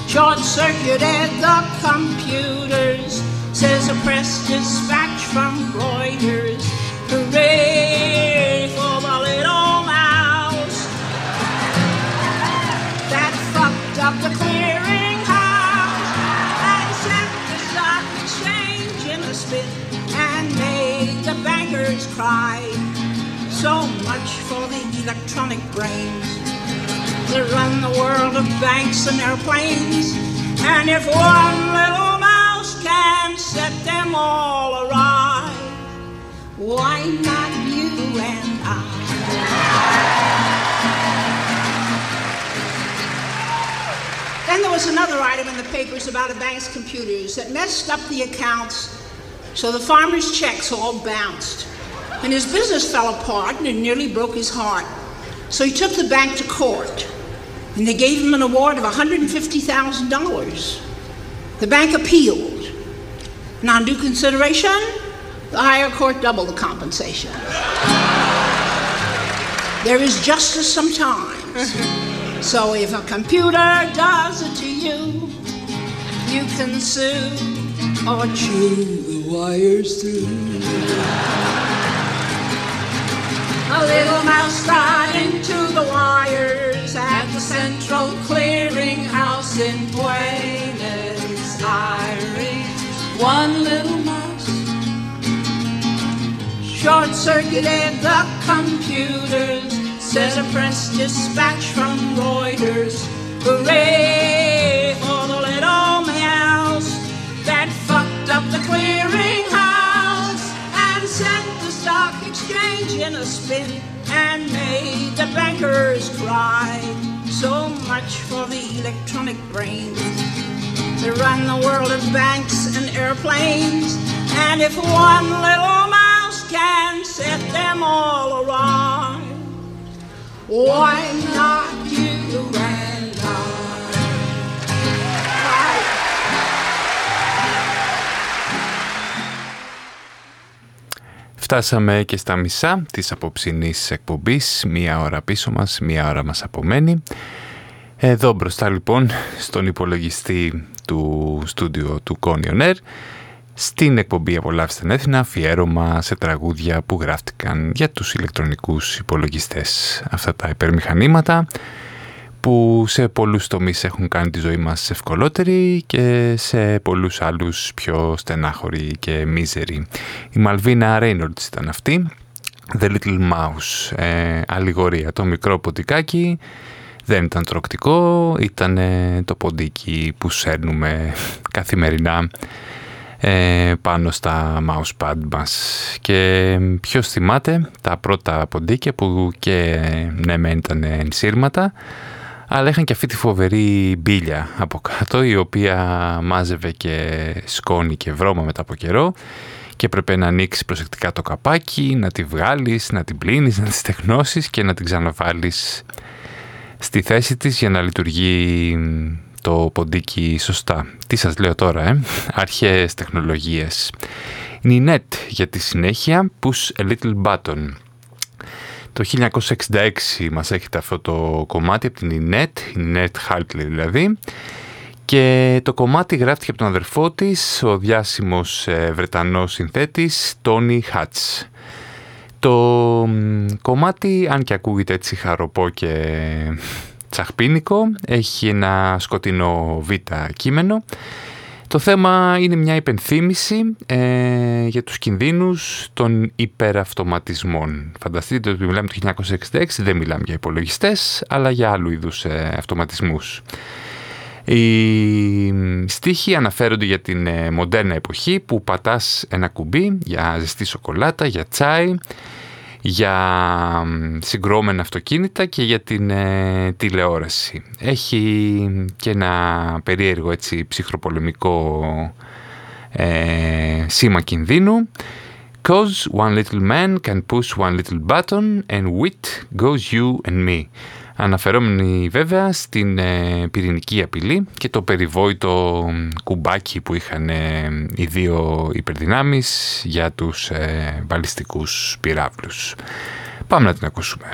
short circuited the computers, says a press dispatch from Reuters. Hooray So much for the electronic brains that run the world of banks and airplanes. And if one little mouse can set them all awry, why not you and I? Then there was another item in the papers about a bank's computers that messed up the accounts, so the farmer's checks all bounced and his business fell apart and it nearly broke his heart. So he took the bank to court, and they gave him an award of $150,000. The bank appealed, and on due consideration, the higher court doubled the compensation. there is justice sometimes. so if a computer does it to you, you can sue or chew the wires through. A little mouse got into the wires at the Central Clearinghouse in Buenos Aires. One little mouse short circuited the computers, says a press dispatch from Reuters. Hooray for the little mouse that fucked up the clearinghouse exchange in a spin and made the bankers cry. So much for the electronic brains that run the world of banks and airplanes. And if one little mouse can set them all awry, why not you Φτάσαμε και στα μισά της απόψινής εκπομπής, μία ώρα πίσω μας, μία ώρα μας απομένει. Εδώ μπροστά λοιπόν στον υπολογιστή του στούντιο του Conion Air, στην εκπομπή «Απολαύστε Έθινα» αφιέρωμα σε τραγούδια που γράφτηκαν για τους ηλεκτρονικούς υπολογιστές. Αυτά τα υπερμηχανήματα που σε πολλούς τομείς έχουν κάνει τη ζωή μας ευκολότερη και σε πολλούς άλλους πιο στενάχωρη και μίζερη. Η Μαλβίνα Reynolds ήταν αυτή, The Little Mouse, ε, αλληγορία, το μικρό ποντικάκι, δεν ήταν τροκτικό, ήταν το ποντίκι που σέρνουμε καθημερινά ε, πάνω στα mousepad μας. Και ποιος θυμάται τα πρώτα ποντίκια που και ναι μεν ήταν ενσύρματα, αλλά είχαν και αυτή τη φοβερή μπίλια από κάτω η οποία μάζευε και σκόνη και βρώμα μετά από καιρό και πρέπει να ανοίξει προσεκτικά το καπάκι, να τη βγάλεις, να την πλύνεις, να τη στεγνώσεις και να την ξαναβάλεις στη θέση της για να λειτουργεί το ποντίκι σωστά. Τι σας λέω τώρα, ε; αρχαίες τεχνολογίες. Νινέτ για τη συνέχεια, Push a Little Button. Το 1966 μας έχετε αυτό το κομμάτι από την Ινέτ, η Ινέτ Χάλτλι δηλαδή, και το κομμάτι γράφτηκε από τον αδερφό της, ο διάσημος ε, Βρετανός συνθέτης, Τόνι Χάτς. Το κομμάτι, αν και ακούγεται έτσι χαροπό και τσαχπίνικο, έχει ένα σκοτεινό β κείμενο το θέμα είναι μια υπενθύμηση ε, για τους κινδύνους των υπεραυτοματισμών. Φανταστείτε ότι μιλάμε το 1966, δεν μιλάμε για υπολογιστές, αλλά για άλλου είδους ε, αυτοματισμούς. Οι στίχοι αναφέρονται για την ε, μοντέρνα εποχή που πατάς ένα κουμπί για ζεστή σοκολάτα, για τσάι, για συγκρόμενα αυτοκίνητα και για την ε, τηλεόραση. Έχει και ένα περίεργο έτσι ψυχροπολεμικό ε, σήμα κινδύνου. Cause one little man can push one little button and wit goes you and me αναφερόμενοι βέβαια στην ε, πυρηνική απειλή και το περιβόητο κουμπάκι που είχαν ε, οι δύο υπερδυνάμεις για τους ε, βαλιστικούς πυράβλους. Πάμε να την ακούσουμε.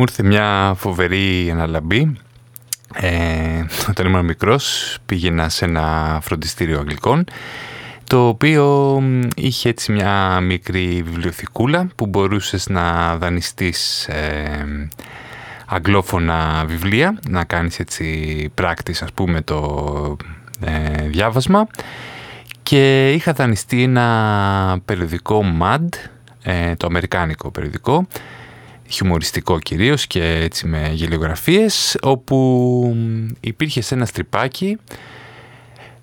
Μου ήρθε μια φοβερή αναλαμπή. Ε, όταν ήμουν μικρός πήγαινα σε ένα φροντιστήριο αγγλικών το οποίο είχε έτσι μια μικρή βιβλιοθηκούλα που μπορούσες να δανειστείς ε, αγγλόφωνα βιβλία, να κάνεις έτσι πράκτης ας πούμε το ε, διάβασμα και είχα δανειστεί ένα περιοδικό MAD, ε, το αμερικάνικο περιοδικό χιουμοριστικό κυρίως και έτσι με γελιογραφίες, όπου υπήρχε σε ένα στριπάκι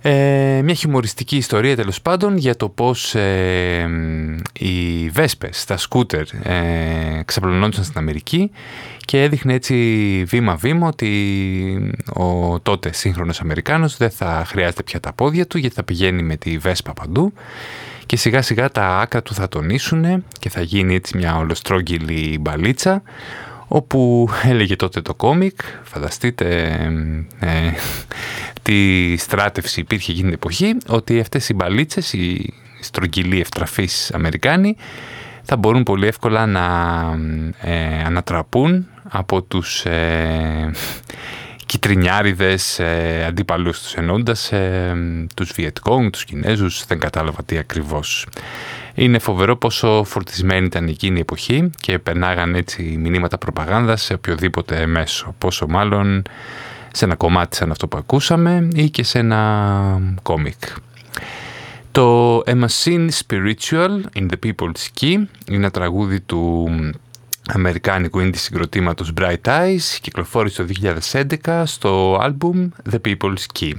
ε, μια χιουμοριστική ιστορία τέλος πάντων για το πώς ε, οι βέσπες, τα σκούτερ ε, ξαπλωνόντουσαν στην Αμερική και έδειχνε έτσι βήμα-βήμα ότι ο τότε σύγχρονος Αμερικάνος δεν θα χρειάζεται πια τα πόδια του γιατί θα πηγαίνει με τη βέσπα παντού και σιγά σιγά τα άκρα του θα τονίσουν και θα γίνει έτσι μια ολοστρόγγυλη μπαλίτσα όπου έλεγε τότε το κόμικ, φανταστείτε ε, τι στράτευση υπήρχε εκείνη την εποχή, ότι αυτές οι μπαλίτσες, οι στρογγυλοί ευτραφείς Αμερικάνοι, θα μπορούν πολύ εύκολα να ε, ανατραπούν από τους ε, κυτρινιάριδες ε, αντίπαλους τους ενώντας ε, τους Βιετκόγκ, τους Κινέζους, δεν κατάλαβα τι ακριβώς. Είναι φοβερό πόσο φορτισμένη ήταν εκείνη η εποχή και περνάγαν έτσι μηνύματα προπαγάνδας σε οποιοδήποτε μέσο. Πόσο μάλλον σε ένα κομμάτι σαν αυτό που ακούσαμε ή και σε ένα κόμικ. Το A Machine Spiritual in the People's Key είναι ένα τραγούδι του αμερικάνικου indie συγκροτήματος Bright Eyes κυκλοφόρησε το 2011 στο άλμπουμ The People's Key.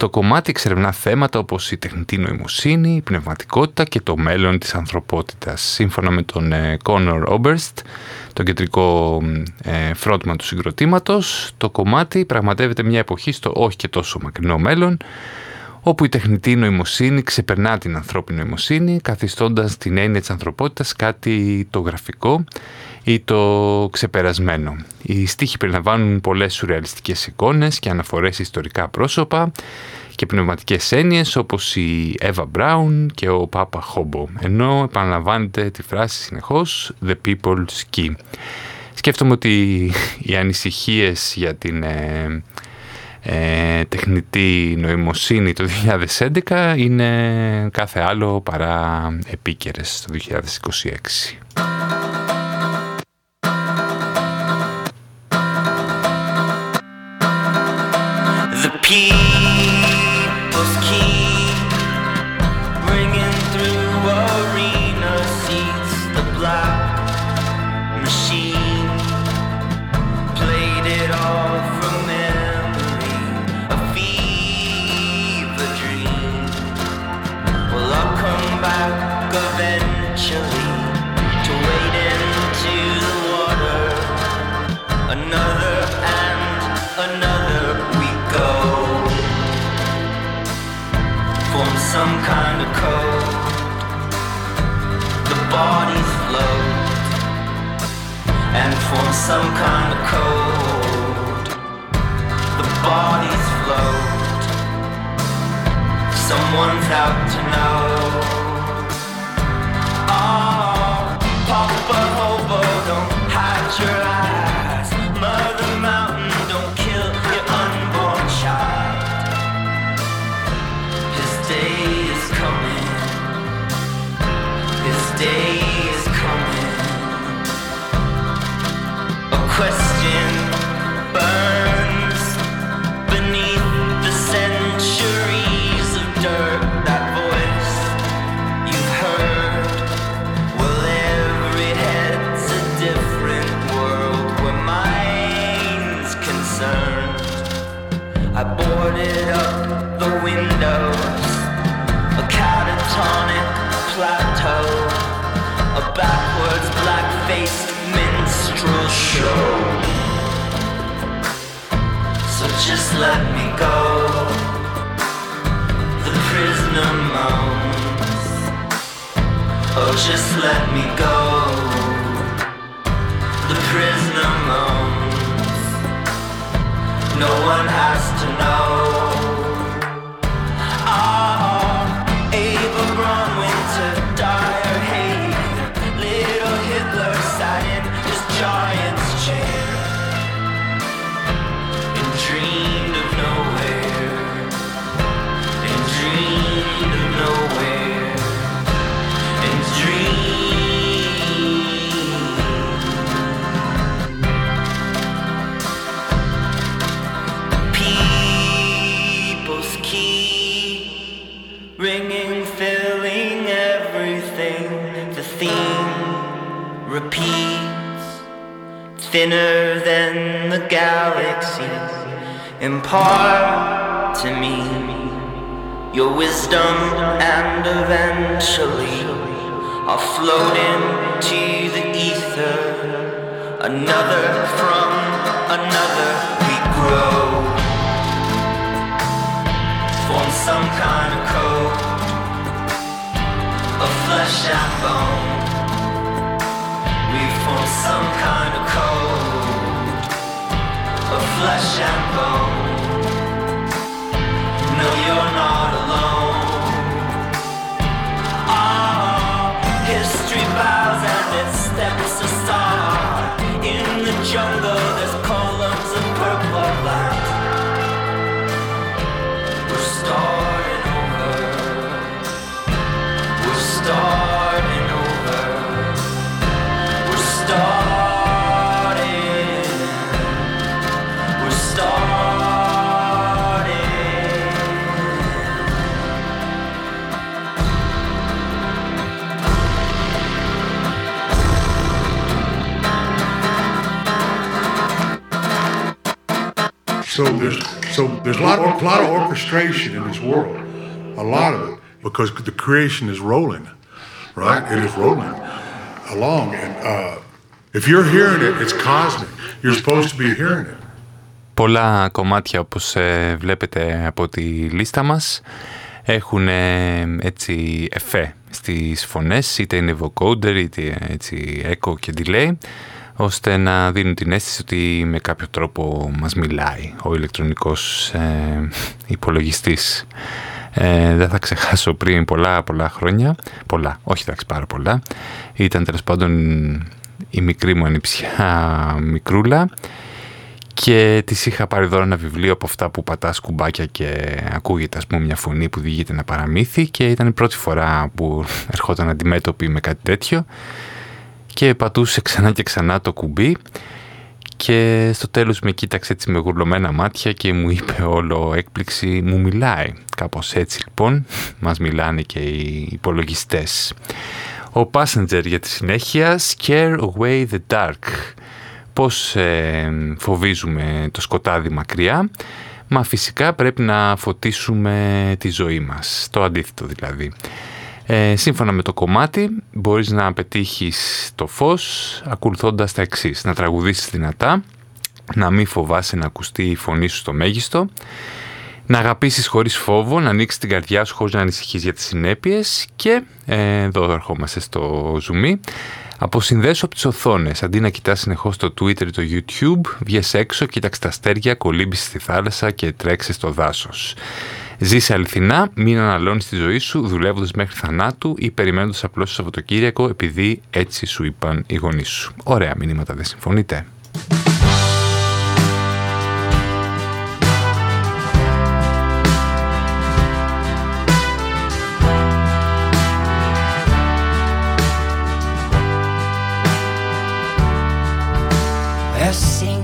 Το κομμάτι εξερευνά θέματα όπως η τεχνητή νοημοσύνη, η πνευματικότητα και το μέλλον της ανθρωπότητας. Σύμφωνα με τον Connor Oberst, τον κεντρικό ε, φρόντμα του συγκροτήματος, το κομμάτι πραγματεύεται μια εποχή στο όχι και τόσο μακρινό μέλλον, όπου η τεχνητή νοημοσύνη ξεπερνά την ανθρώπινη νοημοσύνη, καθιστώντας την έννοια της ανθρωπότητας κάτι το γραφικό ή το ξεπερασμένο. Οι στίχοι περιλαμβάνουν πολλές σουρεαλιστικές εικόνες και αναφορές ιστορικά πρόσωπα και πνευματικές έννοιες όπως η Εύα Μπράουν και ο Πάπα Χόμπο, ενώ επαναλαμβάνεται τη φράση συνεχώς «The People's Key». Σκέφτομαι ότι οι ανησυχίες για την ε, ε, τεχνητή νοημοσύνη το 2011 είναι κάθε άλλο παρά επίκαιρες το 2026. key. Form some kind of code. The bodies float. Someone's out to know. Oh, So just let me go. The prisoner moans. Oh, just let me go. The prisoner moans. No one has to know. Thinner than the galaxy. Impart to me your wisdom, and eventually I'll float into the ether. Another from another, we grow. Form some kind of code of flesh and bone. Some kind of code flesh and bone. No, you're not alone. So there's so there's a lot of, lot of orchestration in this world, a lot of it, because the creation is rolling, right? It is rolling along, and uh, if you're hearing it, it's cosmic. You're supposed to be hearing it. Πολλά κομμάτια όπως ε, βλέπετε από τη λίστα μας έχουν ε, έτσι εφέ στις φωνές, είτε είναι vocoder είτε έτσι echo και delay, Ώστε να δίνουν την αίσθηση ότι με κάποιο τρόπο μας μιλάει ο ηλεκτρονικός ε, υπολογιστής. Ε, δεν θα ξεχάσω πριν πολλά πολλά χρόνια, πολλά, όχι εντάξει πάρα πολλά, ήταν τέλος πάντων η μικρή μου ανιψιά μικρούλα και της είχα πάρει δώρο ένα βιβλίο από αυτά που πατάς κουμπάκια και ακούγεται ας πούμε μια φωνή που διηγείται ένα παραμύθι και ήταν η πρώτη φορά που ερχόταν αντιμέτωπη με κάτι τέτοιο και πατούσε ξανά και ξανά το κουμπί και στο τέλος με κοίταξε έτσι με γουρλωμένα μάτια και μου είπε όλο έκπληξη μου μιλάει. Κάπως έτσι λοιπόν μας μιλάνε και οι υπολογιστές. Ο Passenger για τη συνέχεια Scare Away the Dark. Πώς ε, φοβίζουμε το σκοτάδι μακριά, μα φυσικά πρέπει να φωτίσουμε τη ζωή μας. Το αντίθετο δηλαδή. Ε, σύμφωνα με το κομμάτι μπορείς να πετύχεις το φως ακολουθώντας τα εξής. Να τραγουδήσεις δυνατά, να μην φοβάσαι να ακουστεί η φωνή σου στο μέγιστο, να αγαπήσεις χωρίς φόβο, να ανοίξεις την καρδιά σου χωρίς να ανησυχείς για τις συνέπειες και ε, εδώ ερχόμαστε στο zoom Αποσυνδέσου από τις οθόνες, αντί να κοιτάς συνεχώς το Twitter ή το YouTube, βγες έξω, κοίταξε τα αστέρια, κολύμπησες στη θάλασσα και τρέξες στο δάσος. Ζήσε αληθινά, μην αναλώνεις τη ζωή σου δουλεύοντας μέχρι θανάτου ή περιμένοντας απλώς το Σαββατοκύριακο επειδή έτσι σου είπαν οι γονείς σου. Ωραία μηνύματα, δεν συμφωνείτε; Well, sing,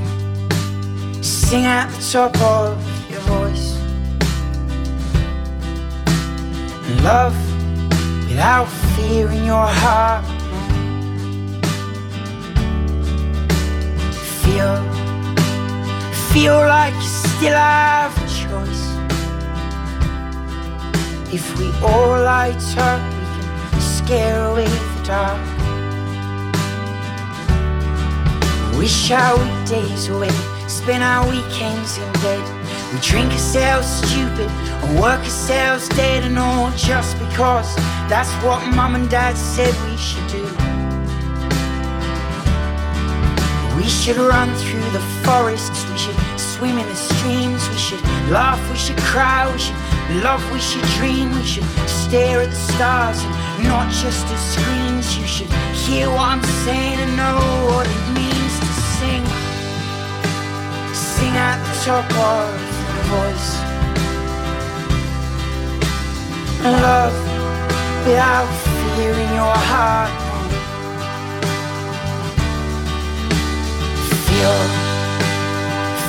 sing at the top of love without fear in your heart. Feel, feel like you still have a choice. If we all light up, we can scare away the dark. Wish our weekdays away, spend our weekends in bed. We drink ourselves stupid and work ourselves dead, and all just because that's what mum and dad said we should do. We should run through the forests, we should swim in the streams, we should laugh, we should cry, we should love, we should dream, we should stare at the stars and not just at screens. You should hear what I'm saying and know what it means. Sing at the top of your voice. Love without fear in your heart. Feel,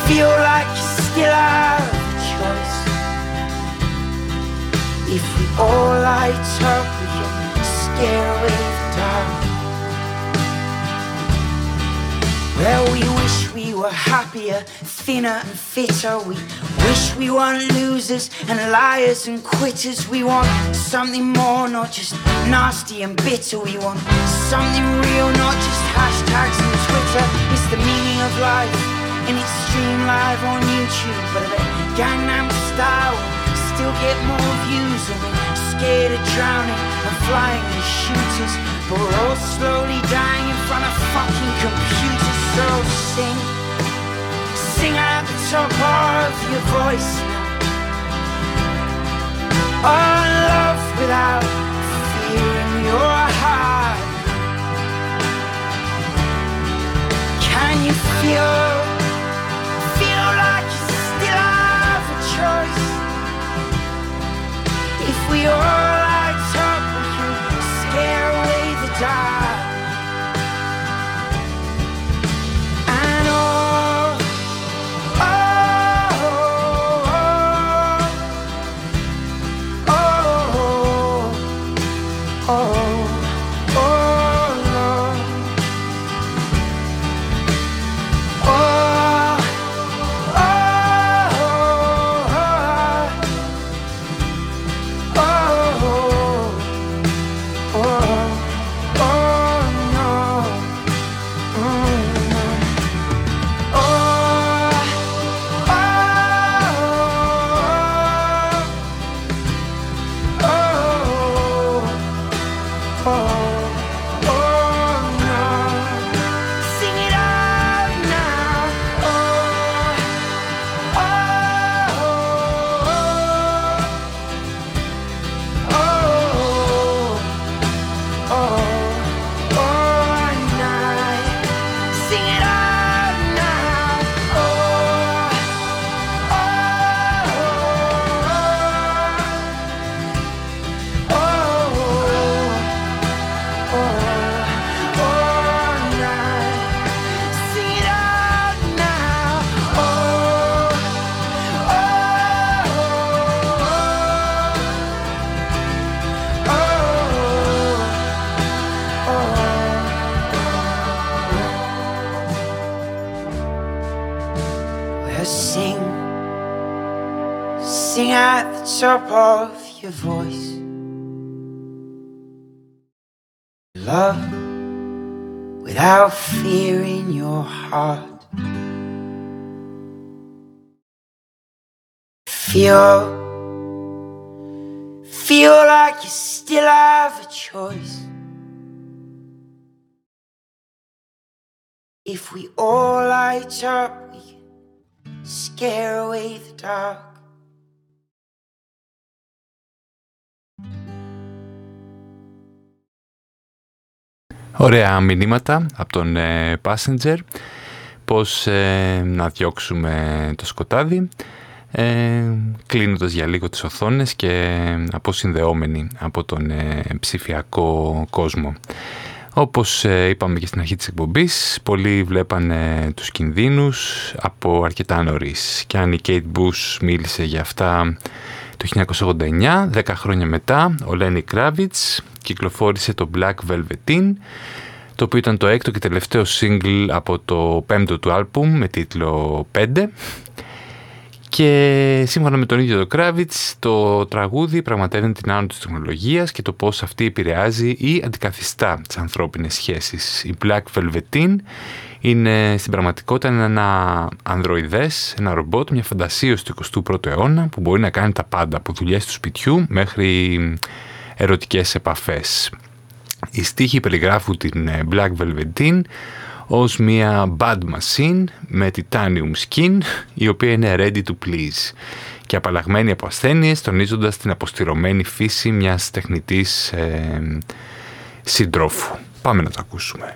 feel like you still have a choice. If we all light up, we can scare away the dark. Well, we wish we were happier, thinner and fitter. We wish we weren't losers and liars and quitters. We want something more, not just nasty and bitter. We want something real, not just hashtags and Twitter. It's the meaning of life, and it's streamed live on YouTube. But bet Gangnam Style still get more views. And we're scared of drowning and flying in shooters. We're all slowly dying in front of fucking computers. So sing, sing at the top of your voice. Oh, love without fear in your heart. Can you feel, feel like you still have a choice? If we all at the top of your voice. Love without fear in your heart. Feel, feel like you still have a choice. If we all light up, we can scare away the dark. Ωραία μηνύματα από τον ε, Passenger πώς ε, να διώξουμε το σκοτάδι ε, κλείνοντας για λίγο τις οθόνες και αποσυνδεόμενοι από τον ε, ψηφιακό κόσμο. Όπως ε, είπαμε και στην αρχή της εκπομπής, πολλοί βλέπανε τους κινδύνους από αρκετά νωρίς. Και αν η Kate Bush μίλησε για αυτά το 1989, 10 χρόνια μετά, ο Lenny Kravitz κυκλοφόρησε το Black Velveteen, το οποίο ήταν το έκτο και τελευταίο single από το πέμπτο του άλμπουμ με τίτλο 5. Και σύμφωνα με τον ίδιο το Kravitz, το τραγούδι πραγματεύει την άνω της τεχνολογίας και το πώς αυτή επηρεάζει ή αντικαθιστά τις ανθρώπινες σχέσεις. Η Black Velveteen είναι στην πραγματικότητα ένα ανδροειδές, ένα ρομπότ, μια φαντασίωση του 21ου αιώνα που μπορεί να κάνει τα πάντα από δουλειές του σπιτιού μέχρι ερωτικές επαφές. Οι στίχοι περιγράφουν την Black Velveteen ως μια bad machine με titanium skin η οποία είναι ready to please και απαλλαγμένη από ασθένειες τονίζοντας την αποστηρωμένη φύση μιας τεχνητής ε, συντρόφου. Πάμε να το ακούσουμε.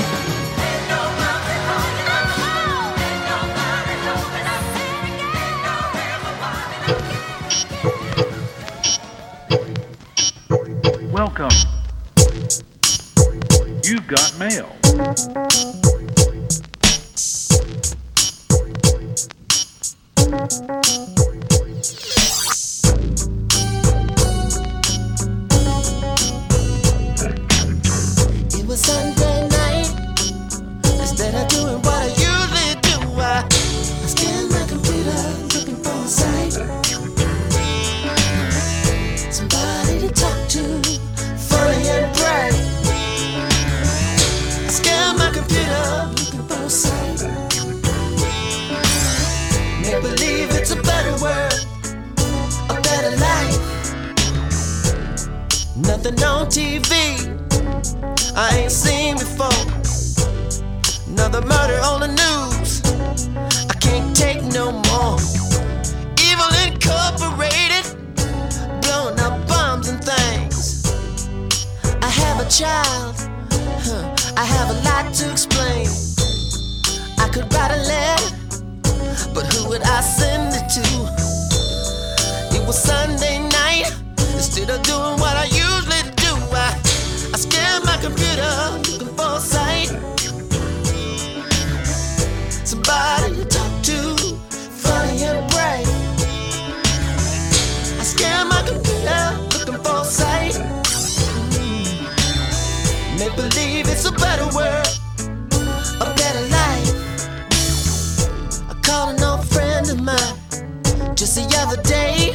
Just the other day.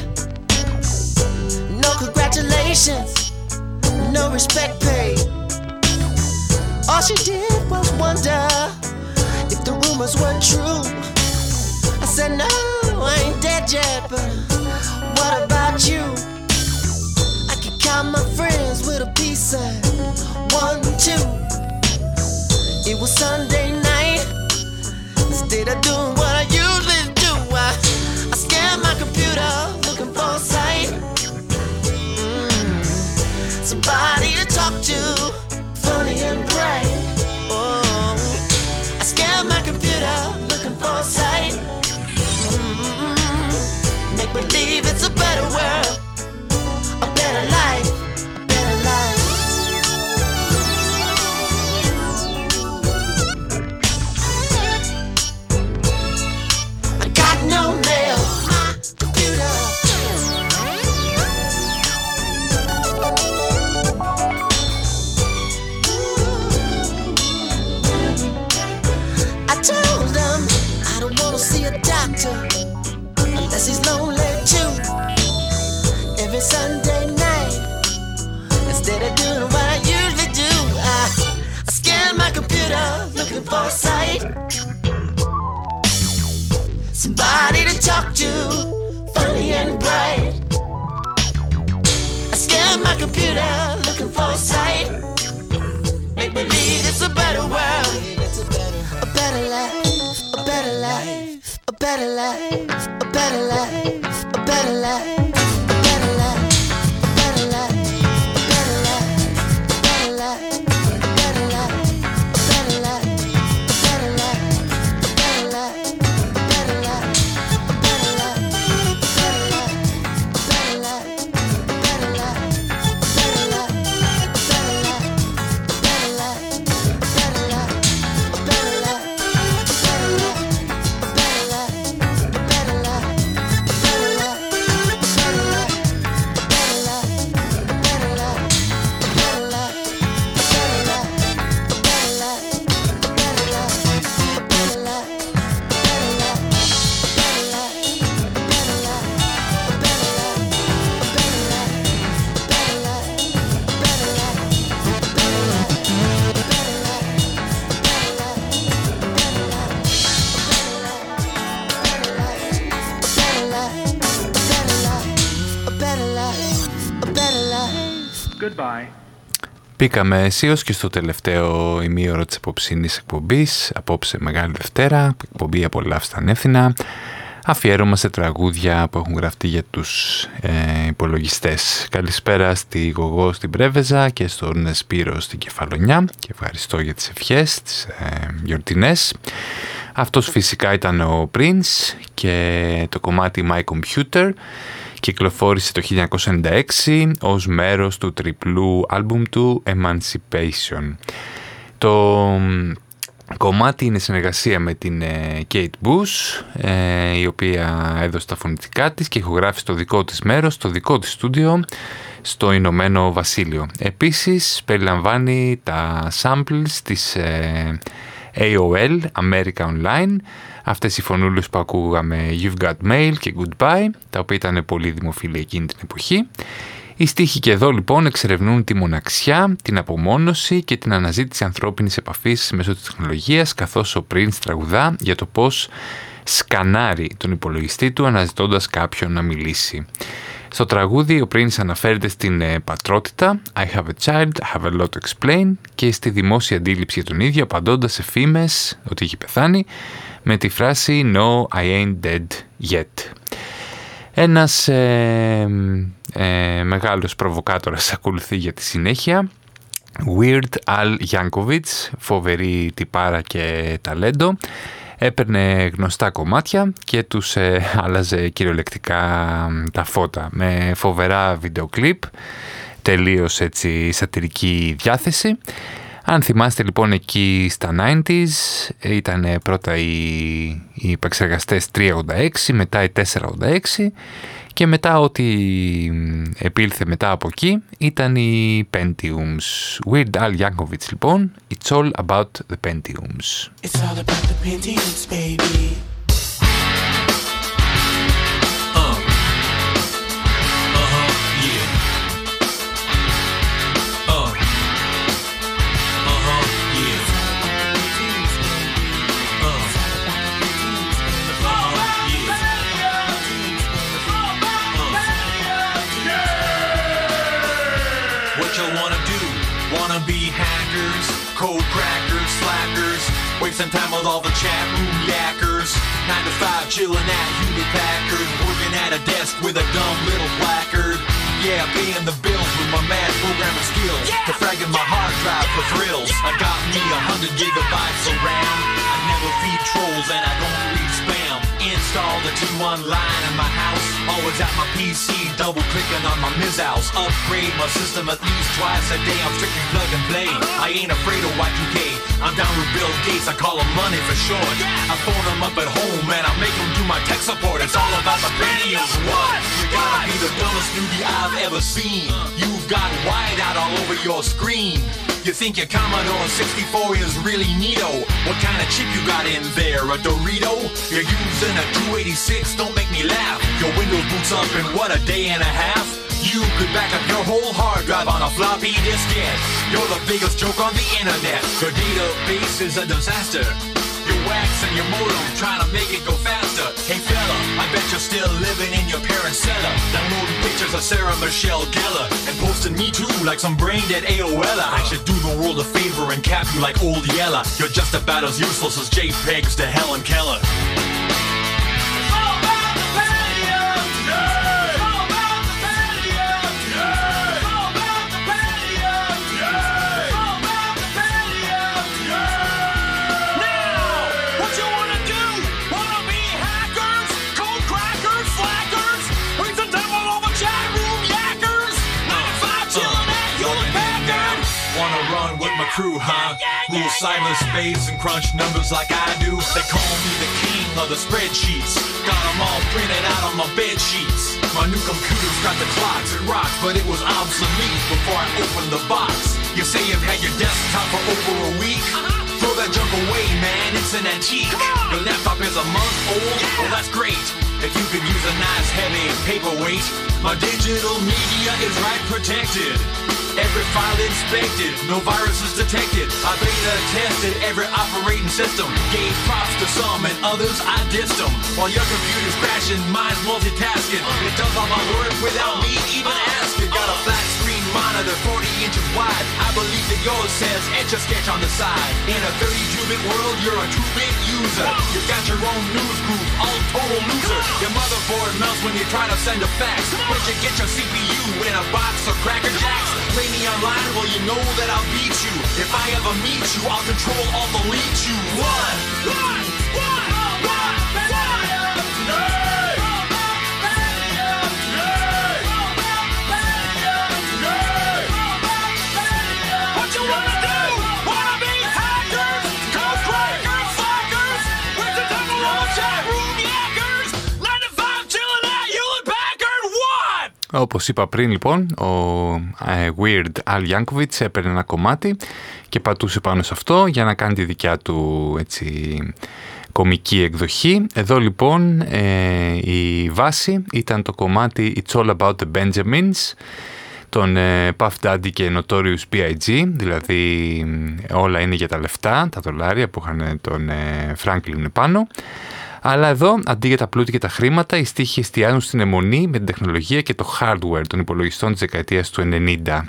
No congratulations, no respect paid. All she did was wonder if the rumors were true. I said, No, I ain't dead yet, but what about you? I can count my friends with a peace sign. One, two. It was Sunday night. Instead of doing what I my computer looking for a site. Mm, Somebody to talk to, funny and bright. Oh, I my computer looking for. Mm, Make believe it's a better world, a better life, doctor unless he's lonely too. Every Sunday night, instead of doing what I usually do, I, I scan my computer looking for a site. Somebody to talk to, funny and bright. I scan my computer looking for a site. Make believe it's a better world, a better life, a better life, better life, a better life, a better life. a better life, a better life, a better life, Πήκαμε αισίως και στο τελευταίο ημίωρο της απόψινής εκπομπής. Απόψε Μεγάλη Δευτέρα, εκπομπή απολαύστα ανεύθυνα. Αφιέρωμα σε τραγούδια που έχουν γραφτεί για τους ε, υπολογιστές. Καλησπέρα στη Γογό στην Πρέβεζα και στον Σπύρο στην Κεφαλονιά και ευχαριστώ για τις ευχές, τις ε, γιορτινές. Αυτός φυσικά ήταν ο Prince και το κομμάτι My Computer κυκλοφόρησε το 1996 ως μέρος του τριπλού άλμπουμ του Emancipation. Το κομμάτι είναι συνεργασία με την ε, Kate Bush, ε, η οποία έδωσε τα φωνητικά της και ηχογράφησε το δικό της μέρος, στο δικό της στούντιο, στο Ηνωμένο Βασίλειο. Επίσης, περιλαμβάνει τα samples της ε, AOL, America Online, αυτές οι φωνούλες που ακούγαμε You've Got Mail και Goodbye, τα οποία ήταν πολύ δημοφιλή εκείνη την εποχή. Οι στίχοι και εδώ λοιπόν εξερευνούν τη μοναξιά, την απομόνωση και την αναζήτηση ανθρώπινης επαφής μέσω της τεχνολογίας, καθώς ο Prince τραγουδά για το πώς σκανάρει τον υπολογιστή του αναζητώντας κάποιον να μιλήσει. Στο τραγούδι ο Prince αναφέρεται στην ε, πατρότητα I have a child, I have a lot to explain και στη δημόσια αντίληψη για τον ίδιο απαντώντας σε φήμες ότι έχει πεθάνει με τη φράση No, I ain't dead yet. Ένας ε, ε, μεγάλος προβοκάτορας ακολουθεί για τη συνέχεια. Weird Al Yankovic, φοβερή τυπάρα και ταλέντο. Έπαιρνε γνωστά κομμάτια και τους ε, άλλαζε κυριολεκτικά τα φώτα με φοβερά βίντεο κλιπ, τελείως έτσι σατυρική διάθεση. Αν θυμάστε λοιπόν εκεί στα 90s ήταν πρώτα οι, οι επεξεργαστές 386, μετά οι 486 και μετά ό,τι επήλθε μετά από εκεί ήταν οι Pentiums. Weird Al Yankovic λοιπόν, It's all about the Pentiums. It's all about the Pentiums, baby. Wasting time with all the chat room yackers. Nine to five, chilling at Hewlett Packard, working at a desk with a dumb little placard. Yeah, paying the bills with my mad programming skills. Yeah, Defragging my hard drive for thrills. I got me a hundred gigabytes of RAM. I never feed trolls and I don't read spam. Install the 2-1 line in my house. Always at my PC, double clicking on my Miz-House. Upgrade my system at least twice a day. I'm strictly plug and play. I ain't afraid of Y2K. I'm down with Bill Gates, I call him money for short. I phone him up at home and I make him do my tech support. It's all about the Pentium. What? You gotta be the dumbest newbie I've ever seen. You've got white out all over your screen. You think your Commodore 64 is really neato? What kind of chip you got in there? A Dorito? You're using a 286? Don't make me laugh. Your Windows boots up in what a day and a half? You could back up your whole hard drive on a floppy diskette. You're the biggest joke on the internet. Your database is a disaster. Your wax and your modem trying to make it go faster. Hey fella, I bet you're still living in your parents' cellar. Downloading pictures of Sarah Michelle Gellar and posting me too like some brain dead AOL. I should do the world a favor and cap you like old Yella. You're just about as useless as JPEGs to Helen Keller. Run with my crew, huh? Rule cyberspace and crunch numbers like I do. They call me the king of the spreadsheets. Got them all printed out on my bed sheets. My new computer's got the clocks, it rocks, but it was obsolete before I opened the box. You say you've had your desktop for over a week? Uh-huh. Throw that junk away, man, it's an antique. Your laptop is a month old? Well, that's great. If you could use a nice heavy paperweight, my digital media is right protected. Every file inspected, no viruses detected. I beta tested every operating system. Gave props to some and others I dissed them. While your computer's crashing, mine's multitasking. It does all my work without me even asking. Got a flat monitor 40 inches wide. I believe that yours says etch a sketch on the side. In a 32-bit world, you're a 2-bit user. You've got your own news group, all total loser. Your motherboard melts when you try to send a fax. But you get your CPU in a box of Cracker Jacks. Play me online, well you know that I'll beat you. If I ever meet you, I'll control all delete you. One, one, one, Όπως είπα πριν λοιπόν, ο ε, Weird Al Yankovic έπαιρνε ένα κομμάτι και πατούσε πάνω σε αυτό για να κάνει τη δικιά του έτσι, κομική εκδοχή. Εδώ λοιπόν ε, η βάση ήταν το κομμάτι It's All About the Benjamins των ε, Puff Daddy και Notorious B.I.G. Δηλαδή όλα είναι για τα λεφτά, τα δολάρια που είχαν τον ε, Franklin πάνω. Αλλά εδώ, αντί για τα πλούτη και τα χρήματα, οι στίχοι εστιάζουν στην αιμονή με την τεχνολογία και το hardware των υπολογιστών της δεκαετίας του 90.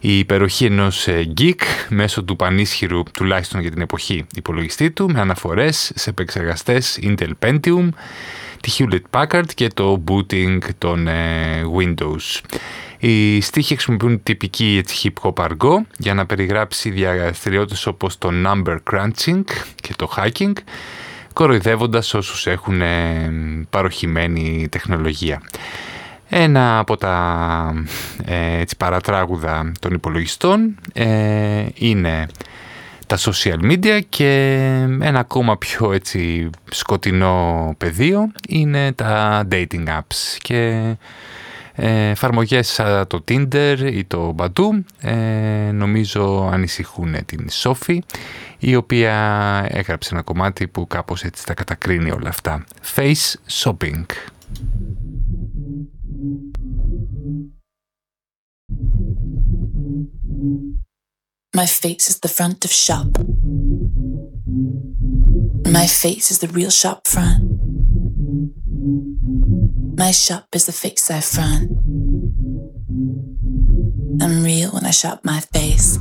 Η υπεροχή ενός ε, geek μέσω του πανίσχυρου, τουλάχιστον για την εποχή, υπολογιστή του, με αναφορές σε επεξεργαστές Intel Pentium, τη Hewlett Packard και το booting των ε, Windows. Οι στίχοι χρησιμοποιούν τυπική έτσι, hip hop αργό για να περιγράψει διαστηριότητες όπως το number crunching και το hacking, κοροϊδεύοντας όσους έχουν ε, παροχημένη τεχνολογία. Ένα από τα ε, έτσι, παρατράγουδα των υπολογιστών ε, είναι τα social media και ένα ακόμα πιο έτσι, σκοτεινό πεδίο είναι τα dating apps και ε, εφαρμογές σαν το Tinder ή το Badoo ε, νομίζω ανησυχούν την Σόφη η οποία έγραψε ένα κομμάτι που κάπως έτσι τα κατακρίνει όλα αυτά. Face Shopping. My face is the front of shop. My face is the real shop front. My shop is the face I front. I'm real when I shop my face.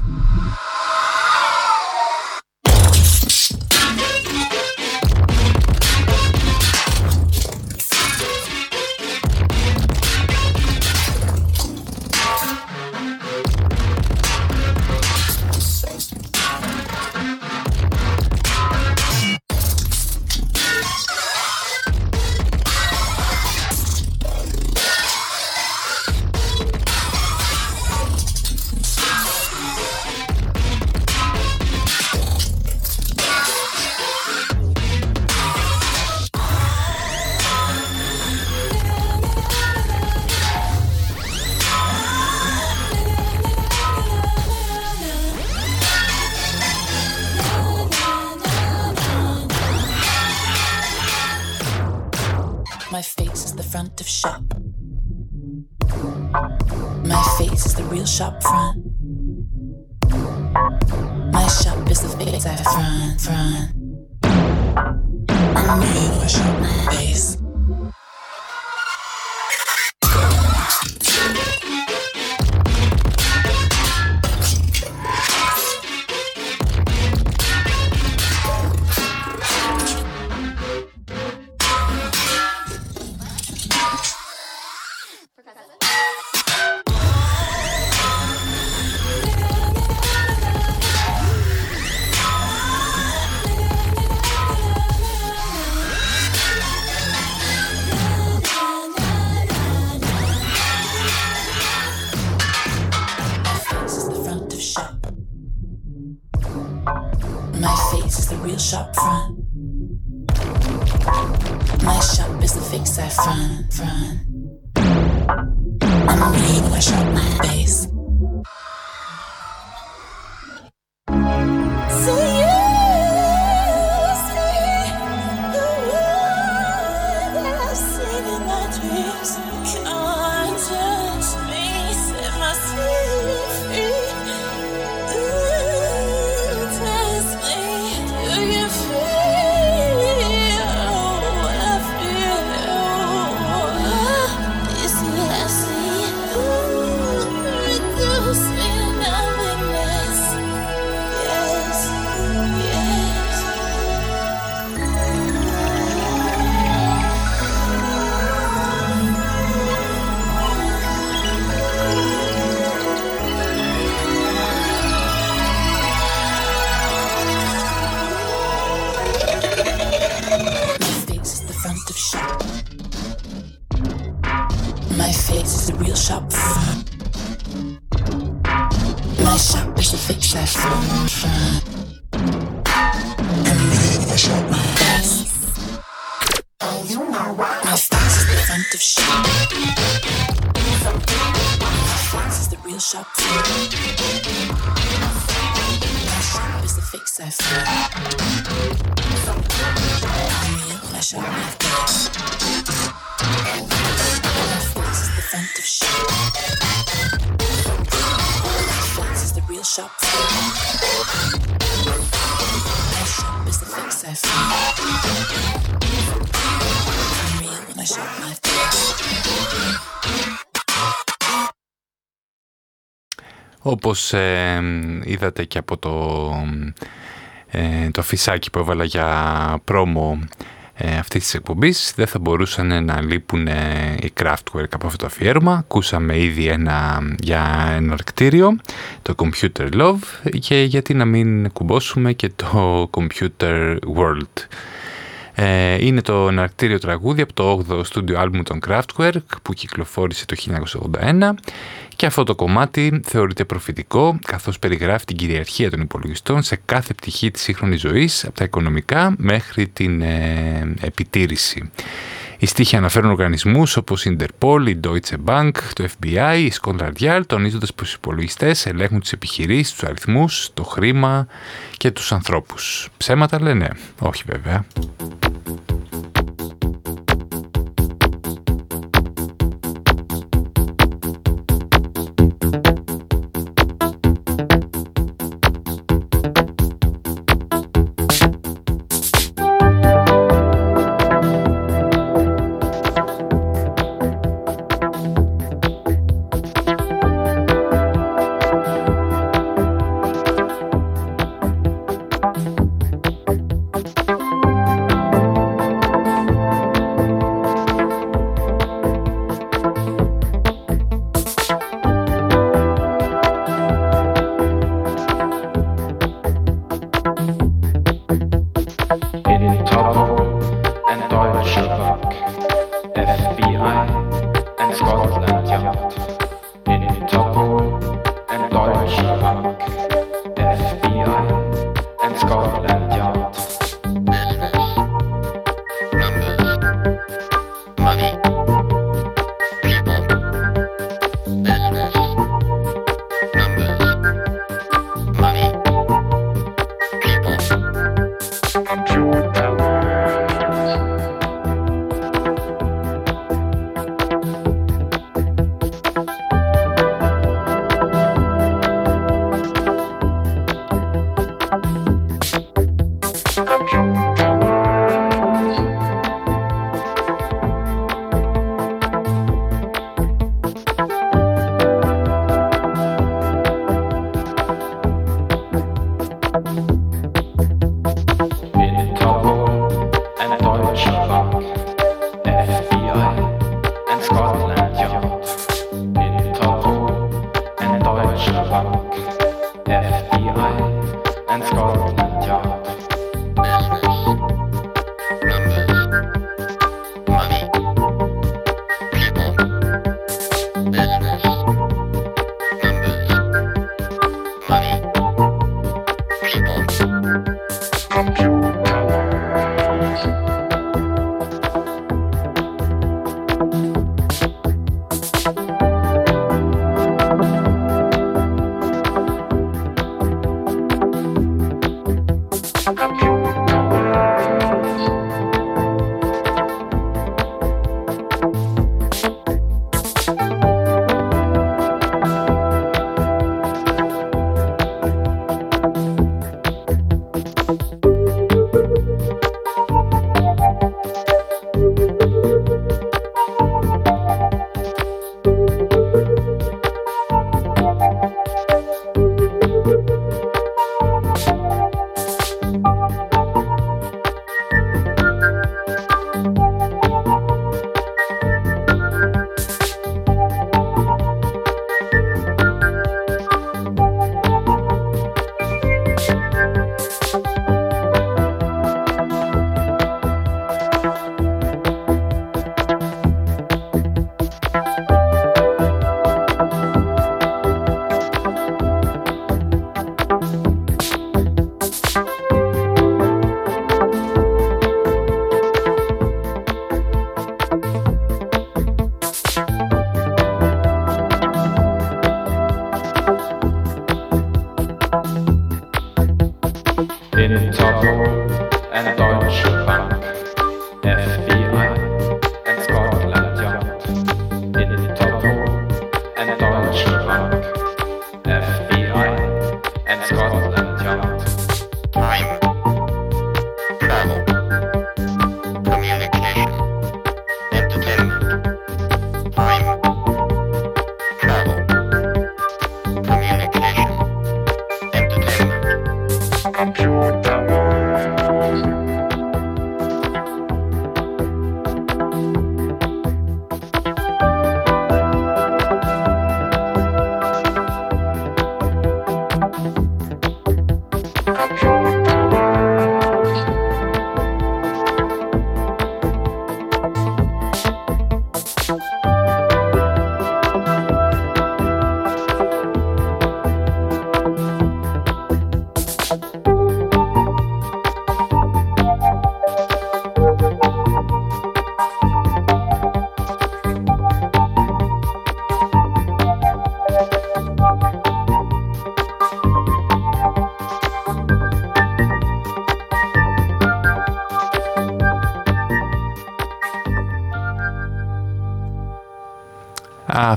Όπως ε, είδατε και από το, ε, το φυσάκι που έβαλα για πρόμο ε, αυτής της εκπομπής δεν θα μπορούσαν να λείπουν ε, οι Kraftwerk από αυτό το αφιέρωμα. Ακούσαμε ήδη ένα για ένα αρκτήριο, το Computer Love και γιατί να μην κουμπώσουμε και το Computer World. Ε, είναι το εναρκτήριο τραγούδι από το 8ο στούντιο άλμπουμ των Kraftwerk που κυκλοφόρησε το 1981 και αυτό το κομμάτι θεωρείται προφητικό καθώς περιγράφει την κυριαρχία των υπολογιστών σε κάθε πτυχή της σύγχρονης ζωής από τα οικονομικά μέχρι την ε, επιτήρηση. Οι στίχοι αναφέρουν οργανισμούς όπως η Interpol, η Deutsche Bank, το FBI, η Scotland Yard, τονίζοντας πως οι υπολογιστές ελέγχουν τις επιχειρήσεις, τους αριθμούς, το χρήμα και τους ανθρώπους. Ψέματα λένε, όχι βέβαια.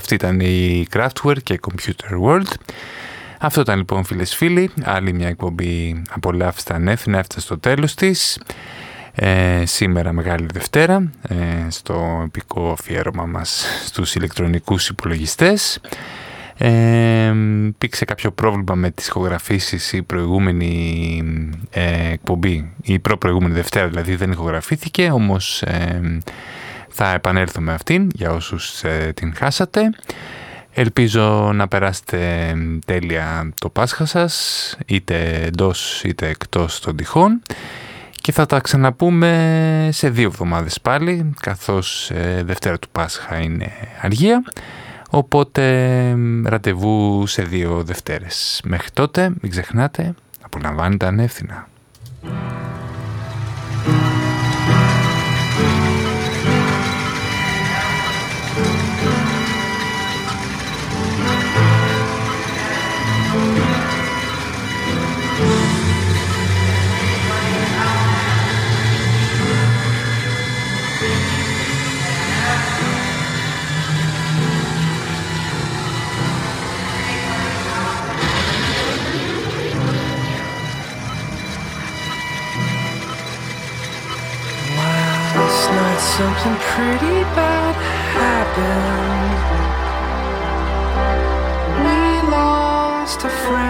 Αυτή ήταν η Craftware και Computer World. Αυτό ήταν λοιπόν φίλες φίλοι, άλλη μια εκπομπή απολαύστα ανέθινα, έφτασε στο τέλος της. Ε, σήμερα Μεγάλη Δευτέρα, ε, στο επικό αφιέρωμα μας στους ηλεκτρονικούς υπολογιστές. Ε, υπήρξε κάποιο πρόβλημα με τις ηχογραφήσεις η προηγούμενη ε, εκπομπή, η προ-προηγούμενη Δευτέρα δηλαδή δεν ηχογραφήθηκε, όμως ε, θα επανέλθουμε αυτήν για όσους ε, την χάσατε. Ελπίζω να περάσετε τέλεια το Πάσχα σας, είτε εντός είτε εκτός των τυχών. Και θα τα ξαναπούμε σε δύο εβδομάδες πάλι, καθώς ε, Δευτέρα του Πάσχα είναι αργία. Οπότε ραντεβού σε δύο Δευτέρες. Μέχρι τότε μην ξεχνάτε, απολαμβάνετε ανεύθυνα. Something pretty bad happened. We lost a friend.